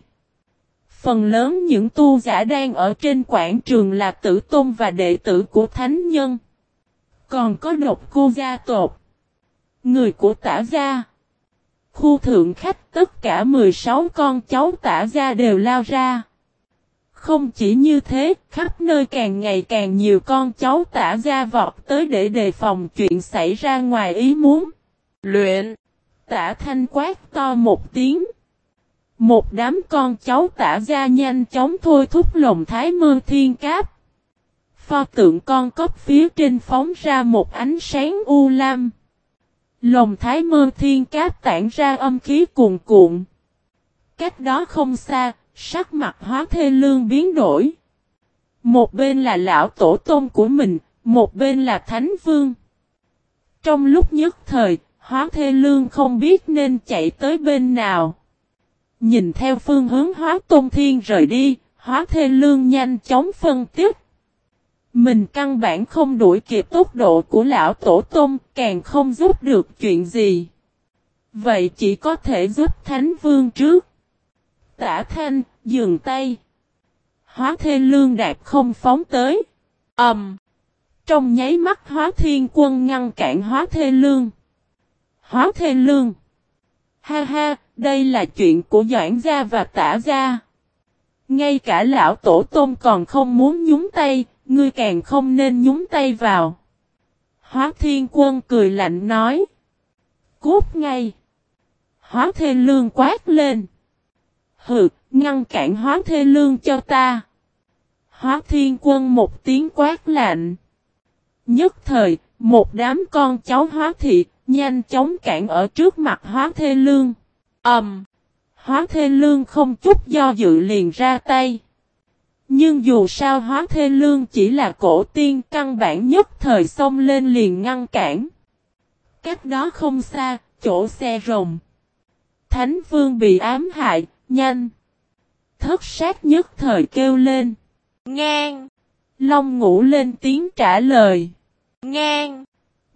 Phần lớn những tu giả đang ở trên quảng trường là tử tôn và đệ tử của thánh nhân. Còn có độc cô gia tộc. Người của tả gia. Khu thượng khách tất cả 16 con cháu tả gia đều lao ra. Không chỉ như thế, khắp nơi càng ngày càng nhiều con cháu tả gia vọt tới để đề phòng chuyện xảy ra ngoài ý muốn. Luyện. Tả thanh quát to một tiếng. Một đám con cháu tả ra nhanh chóng thôi thúc lồng thái mơ thiên cáp. Pho tượng con cốc phía trên phóng ra một ánh sáng u lam. Lồng thái mơ thiên cáp tản ra âm khí cuồn cuộn. Cách đó không xa, sắc mặt hóa thê lương biến đổi. Một bên là lão tổ tôn của mình, một bên là thánh vương. Trong lúc nhất thời, hóa thê lương không biết nên chạy tới bên nào. Nhìn theo phương hướng hóa tôn thiên rời đi, hóa thê lương nhanh chóng phân tiếp. Mình căn bản không đuổi kịp tốc độ của lão tổ tôm, càng không giúp được chuyện gì. Vậy chỉ có thể giúp Thánh Vương trước. Tả Thanh, dừng tay. Hóa thê lương đạp không phóng tới. ầm, um, Trong nháy mắt hóa thiên quân ngăn cản hóa thê lương. Hóa thê lương. Ha ha, đây là chuyện của Doãn Gia và Tả Gia. Ngay cả lão tổ tôm còn không muốn nhúng tay, ngươi càng không nên nhúng tay vào. Hóa thiên quân cười lạnh nói. Cút ngay. Hóa thê lương quát lên. Hừ, ngăn cản hóa thê lương cho ta. Hóa thiên quân một tiếng quát lạnh. Nhất thời, một đám con cháu hóa thị, nhanh chóng cản ở trước mặt hóa thê lương. Ẩm. Um, hóa thê lương không chút do dự liền ra tay. Nhưng dù sao hóa thê lương chỉ là cổ tiên căn bản nhất thời xông lên liền ngăn cản. Cách đó không xa, chỗ xe rồng. Thánh vương bị ám hại, nhanh. Thất sát nhất thời kêu lên. Ngang. Long ngủ lên tiếng trả lời. Ngang.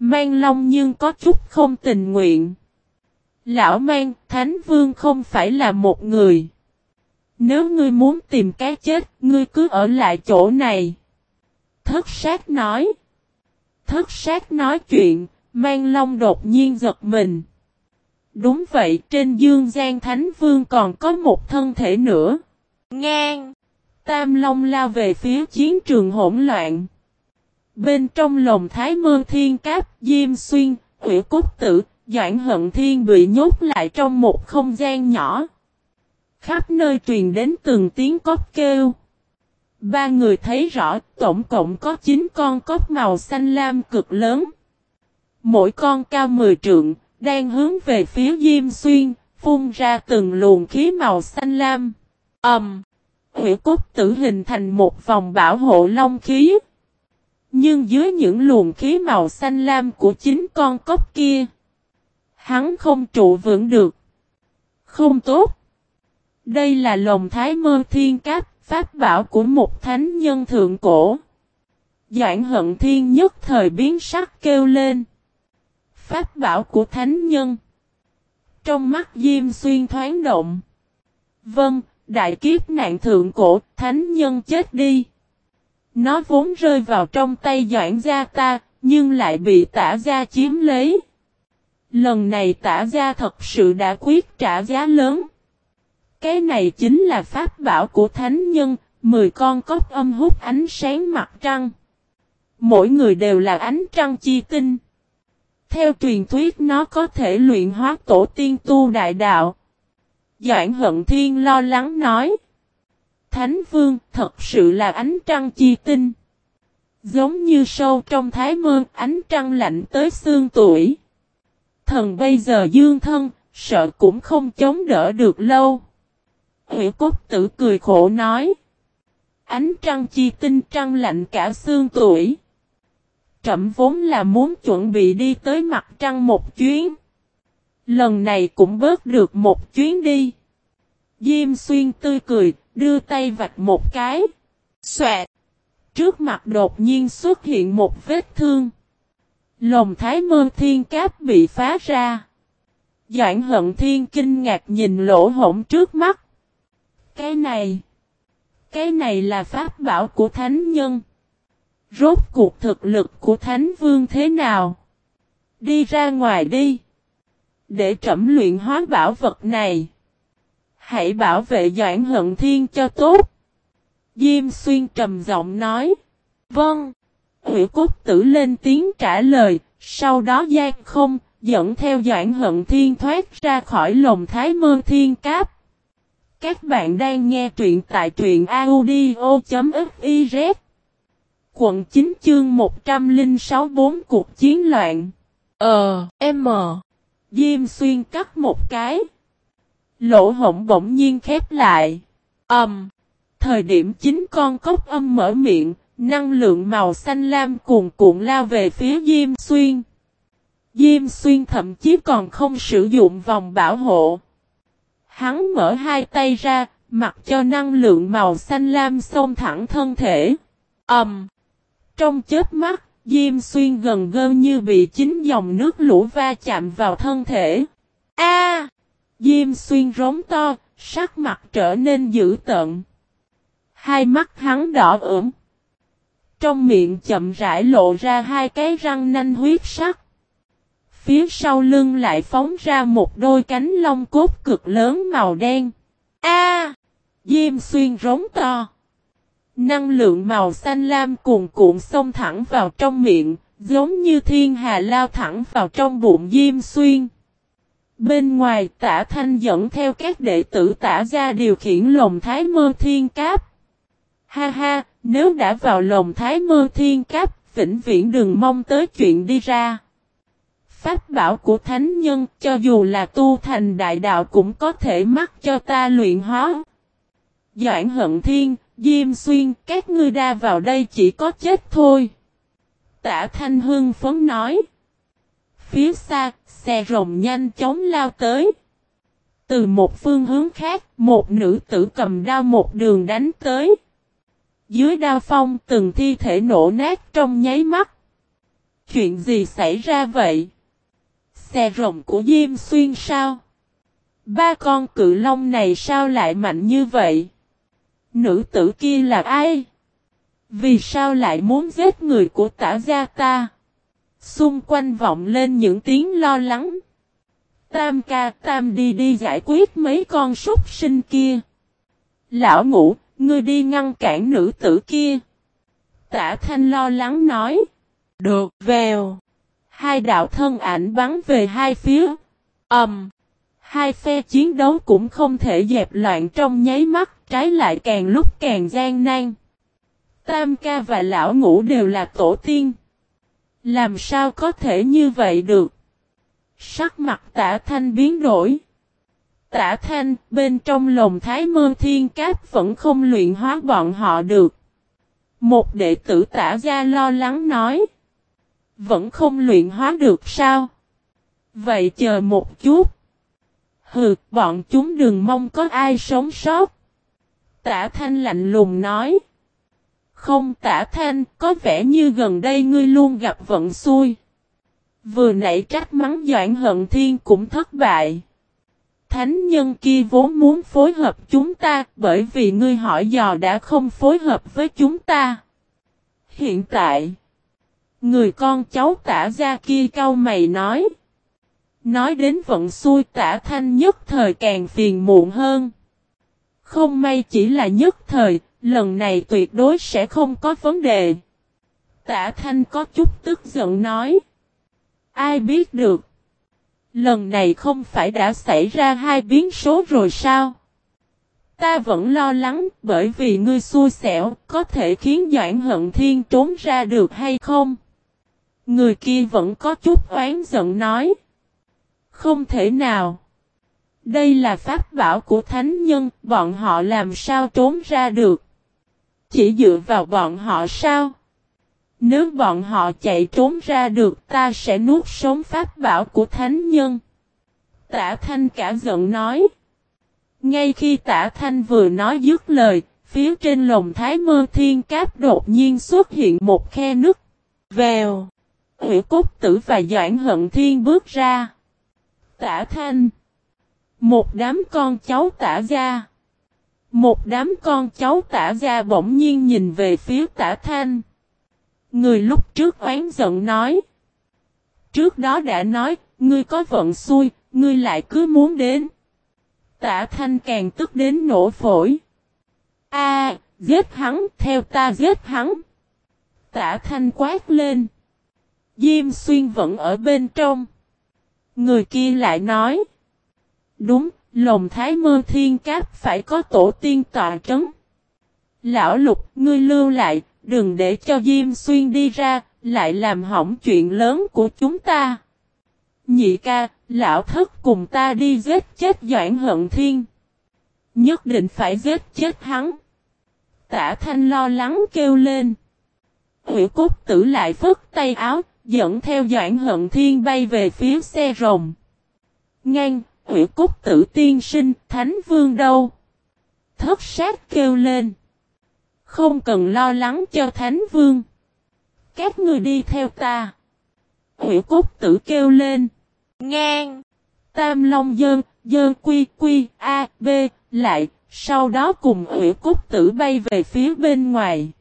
Mang long nhưng có chút không tình nguyện. Lão mang, thánh vương không phải là một người. Nếu ngươi muốn tìm cái chết, ngươi cứ ở lại chỗ này. Thất sát nói. Thất sát nói chuyện, mang long đột nhiên giật mình. Đúng vậy, trên dương gian thánh vương còn có một thân thể nữa. Ngang. Tam long lao về phía chiến trường hỗn loạn. Bên trong lồng thái mơ thiên cáp, diêm xuyên, hủy cốt tử, doãn hận thiên bị nhốt lại trong một không gian nhỏ. Khắp nơi truyền đến từng tiếng cóp kêu. Ba người thấy rõ tổng cộng có 9 con cóp màu xanh lam cực lớn. Mỗi con cao 10 trượng, đang hướng về phía Diêm Xuyên, phun ra từng luồng khí màu xanh lam. Ẩm! Um, Hủy cốt tử hình thành một vòng bảo hộ long khí. Nhưng dưới những luồng khí màu xanh lam của chính con cốc kia, hắn không trụ vững được. Không tốt. Đây là lồng thái mơ thiên cáp, pháp bảo của một thánh nhân thượng cổ. Doãn hận thiên nhất thời biến sắc kêu lên. Pháp bảo của thánh nhân. Trong mắt Diêm Xuyên thoáng động. Vâng, đại kiếp nạn thượng cổ, thánh nhân chết đi. Nó vốn rơi vào trong tay Doãn gia ta, nhưng lại bị tả gia chiếm lấy. Lần này tả gia thật sự đã quyết trả giá lớn. Cái này chính là pháp bảo của thánh nhân, 10 con cốc âm hút ánh sáng mặt trăng. Mỗi người đều là ánh trăng chi tinh. Theo truyền thuyết nó có thể luyện hóa tổ tiên tu đại đạo. Doãn hận thiên lo lắng nói. Thánh vương thật sự là ánh trăng chi tinh. Giống như sâu trong thái mơ ánh trăng lạnh tới xương tuổi. Thần bây giờ dương thân, sợ cũng không chống đỡ được lâu. Hủy cốt tử cười khổ nói. Ánh trăng chi tinh trăng lạnh cả xương tuổi. Trậm vốn là muốn chuẩn bị đi tới mặt trăng một chuyến. Lần này cũng bớt được một chuyến đi. Diêm xuyên tươi cười, đưa tay vạch một cái. Xoẹt. Trước mặt đột nhiên xuất hiện một vết thương. Lồng thái mơ thiên cáp bị phá ra. Doãn hận thiên kinh ngạc nhìn lỗ hổng trước mắt. Cái này. Cái này là pháp bảo của thánh nhân. Rốt cuộc thực lực của thánh vương thế nào? Đi ra ngoài đi. Để trẩm luyện hóa bảo vật này. Hãy bảo vệ Doãn Hận Thiên cho tốt. Diêm Xuyên trầm giọng nói. Vâng. Hữu cốt tử lên tiếng trả lời. Sau đó Giang không, dẫn theo Doãn Hận Thiên thoát ra khỏi lồng thái mương thiên cáp. Các bạn đang nghe truyện tại truyện audio.fiz Quận 9 chương 106 bốn cuộc chiến loạn Ờ, M Diêm xuyên cắt một cái Lỗ hổng bỗng nhiên khép lại âm um, Thời điểm chính con cốc âm mở miệng Năng lượng màu xanh lam cuồn cuộn lao về phía Diêm Xuyên Diêm Xuyên thậm chí còn không sử dụng vòng bảo hộ Hắn mở hai tay ra, mặc cho năng lượng màu xanh lam xông thẳng thân thể. âm Um, Trong chết mắt, Diêm Xuyên gần gơ như bị chính dòng nước lũ va chạm vào thân thể. A! Diêm Xuyên rống to, sắc mặt trở nên dữ tợn. Hai mắt hắn đỏ ửng. Trong miệng chậm rãi lộ ra hai cái răng nanh huyết sắc. Phía sau lưng lại phóng ra một đôi cánh lông cốt cực lớn màu đen. A! Diêm xuyên rống to. Năng lượng màu xanh lam cuồn cuộn xông thẳng vào trong miệng, giống như thiên hà lao thẳng vào trong bụng Diêm xuyên. Bên ngoài tả thanh dẫn theo các đệ tử tả ra điều khiển lồng thái mơ thiên cáp. Ha ha, nếu đã vào lồng thái mơ thiên cáp, vĩnh viễn đừng mong tới chuyện đi ra. Pháp bảo của thánh nhân, cho dù là tu thành đại đạo cũng có thể mắc cho ta luyện hóa. Doãn hận thiên, Diêm Xuyên, các ngươi đa vào đây chỉ có chết thôi. Tả Thanh Hưng phấn nói. Phía xa, xe rồng nhanh chóng lao tới. Từ một phương hướng khác, một nữ tử cầm đao một đường đánh tới. Dưới đao phong từng thi thể nổ nát trong nháy mắt. Chuyện gì xảy ra vậy? Xe rồng của Diêm Xuyên sao? Ba con cự long này sao lại mạnh như vậy? Nữ tử kia là ai? Vì sao lại muốn giết người của tả gia ta? Xung quanh vọng lên những tiếng lo lắng. Tam ca tam đi đi giải quyết mấy con súc sinh kia. Lão ngủ, ngươi đi ngăn cản nữ tử kia. Tả thanh lo lắng nói. Được, vèo. Hai đạo thân ảnh bắn về hai phía. Ẩm. Um, hai phe chiến đấu cũng không thể dẹp loạn trong nháy mắt, trái lại càng lúc càng gian nan. Tam ca và lão ngũ đều là tổ tiên. Làm sao có thể như vậy được? Sắc mặt tả thanh biến đổi. Tả thanh, bên trong lồng thái mơ thiên cáp vẫn không luyện hóa bọn họ được. Một đệ tử tả gia lo lắng nói. Vẫn không luyện hóa được sao? Vậy chờ một chút. Hừ, bọn chúng đừng mong có ai sống sót. Tả thanh lạnh lùng nói. Không tả thanh, có vẻ như gần đây ngươi luôn gặp vận xui. Vừa nãy trách mắng Doãn Hận Thiên cũng thất bại. Thánh nhân kia vốn muốn phối hợp chúng ta bởi vì ngươi hỏi dò đã không phối hợp với chúng ta. Hiện tại, người con cháu tả ra kia cau mày nói. Nói đến vận xui tả thanh nhất thời càng phiền muộn hơn. Không may chỉ là nhất thời, lần này tuyệt đối sẽ không có vấn đề. Tả thanh có chút tức giận nói. Ai biết được. Lần này không phải đã xảy ra hai biến số rồi sao? Ta vẫn lo lắng bởi vì ngươi xui xẻo có thể khiến Doãn Hận Thiên trốn ra được hay không? Người kia vẫn có chút oán giận nói. Không thể nào. Đây là pháp bảo của thánh nhân, bọn họ làm sao trốn ra được? Chỉ dựa vào bọn họ sao? Nếu bọn họ chạy trốn ra được ta sẽ nuốt sống pháp bảo của thánh nhân. Tả thanh cả giận nói. Ngay khi tả thanh vừa nói dứt lời, phía trên lồng thái mơ thiên cáp đột nhiên xuất hiện một khe nứt. Vèo. Hủy cốt tử và doãn hận thiên bước ra. Tả thanh. Một đám con cháu tả ra. Một đám con cháu tả ra bỗng nhiên nhìn về phía tả thanh. Người lúc trước oán giận nói. Trước đó đã nói, ngươi có vận xui, ngươi lại cứ muốn đến. Tả thanh càng tức đến nổ phổi. A, giết hắn, theo ta giết hắn. Tả thanh quát lên. Diêm xuyên vẫn ở bên trong. Người kia lại nói. Đúng, lồng thái mơ thiên cáp phải có tổ tiên tọa trấn. Lão lục, ngươi lưu lại, đừng để cho Diêm Xuyên đi ra, lại làm hỏng chuyện lớn của chúng ta. Nhị ca, lão thất cùng ta đi giết chết Doãn Hận Thiên. Nhất định phải giết chết hắn. Tả thanh lo lắng kêu lên. Hữu cốt tử lại phất tay áo, dẫn theo Doãn Hận Thiên bay về phía xe rồng. Ngang, hủy Cúc tử tiên sinh, thánh vương đâu? Thất sát kêu lên. Không cần lo lắng cho Thánh Vương. Các người đi theo ta. Hủy Cúc tử kêu lên. Ngang. Tam Long dơn, dơn quy quy A, B, lại, sau đó cùng hủy Cúc tử bay về phía bên ngoài.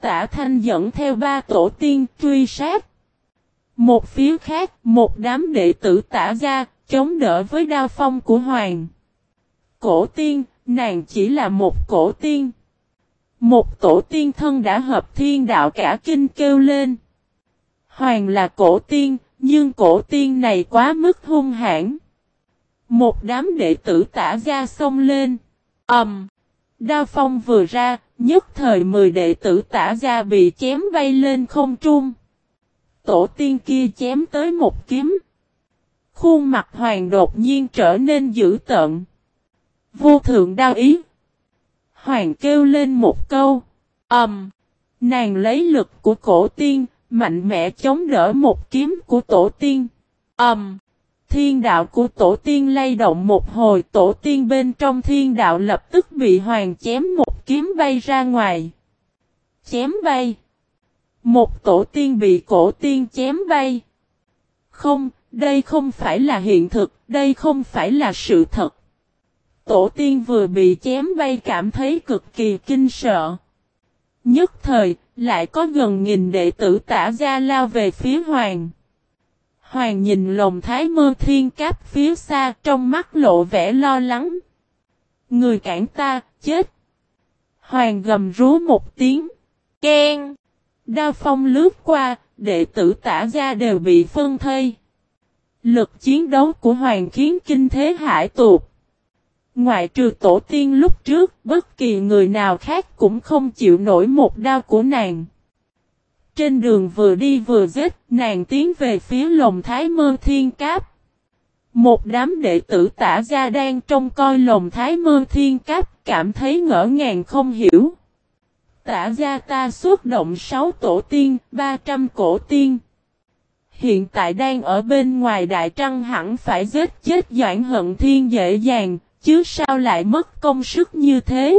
Tả thanh dẫn theo ba tổ tiên truy sát. Một phía khác, một đám đệ tử tả ra, chống đỡ với đao phong của Hoàng. Cổ tiên, nàng chỉ là một cổ tiên. Một tổ tiên thân đã hợp thiên đạo cả kinh kêu lên. Hoàng là cổ tiên, nhưng cổ tiên này quá mức hung hãn. Một đám đệ tử tả ra xông lên. ầm, um, Đao phong vừa ra, nhất thời mười đệ tử tả ra bị chém bay lên không trung. Tổ tiên kia chém tới một kiếm. Khuôn mặt hoàng đột nhiên trở nên dữ tợn. Vô thượng đau ý. Hoàng kêu lên một câu. Ẩm. Um, nàng lấy lực của cổ tiên, mạnh mẽ chống đỡ một kiếm của tổ tiên. Ẩm. Um, thiên đạo của tổ tiên lay động một hồi tổ tiên bên trong thiên đạo lập tức bị hoàng chém một kiếm bay ra ngoài. Chém bay. Một tổ tiên bị cổ tiên chém bay. Không, đây không phải là hiện thực, đây không phải là sự thật. Tổ tiên vừa bị chém bay cảm thấy cực kỳ kinh sợ. Nhất thời, lại có gần nghìn đệ tử tả ra lao về phía hoàng. Hoàng nhìn lồng thái mơ thiên cáp phía xa trong mắt lộ vẻ lo lắng. Người cản ta, chết. Hoàng gầm rú một tiếng. Ken. Đao phong lướt qua, đệ tử tả ra đều bị phân thây. Lực chiến đấu của Hoàng khiến kinh thế hải tuột. Ngoại trừ tổ tiên lúc trước, bất kỳ người nào khác cũng không chịu nổi một đao của nàng. Trên đường vừa đi vừa giết, nàng tiến về phía lồng thái mơ thiên cáp. Một đám đệ tử tả gia đang trông coi lồng thái mơ thiên cáp, cảm thấy ngỡ ngàng không hiểu. Tả gia ta xuất động 6 tổ tiên, 300 cổ tiên. Hiện tại đang ở bên ngoài đại trăng hẳn phải giết chết Doãn Hận Thiên dễ dàng, chứ sao lại mất công sức như thế.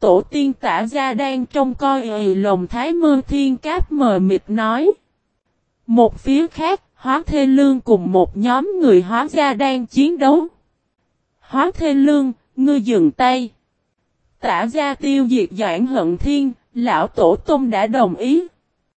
Tổ tiên tả ra đang trông coi ầy lồng thái mơ thiên cáp mờ mịt nói. Một phía khác, hóa thê lương cùng một nhóm người hóa ra đang chiến đấu. Hóa thê lương, ngươi dừng tay. Tả ra tiêu diệt doãn hận thiên, lão tổ tông đã đồng ý.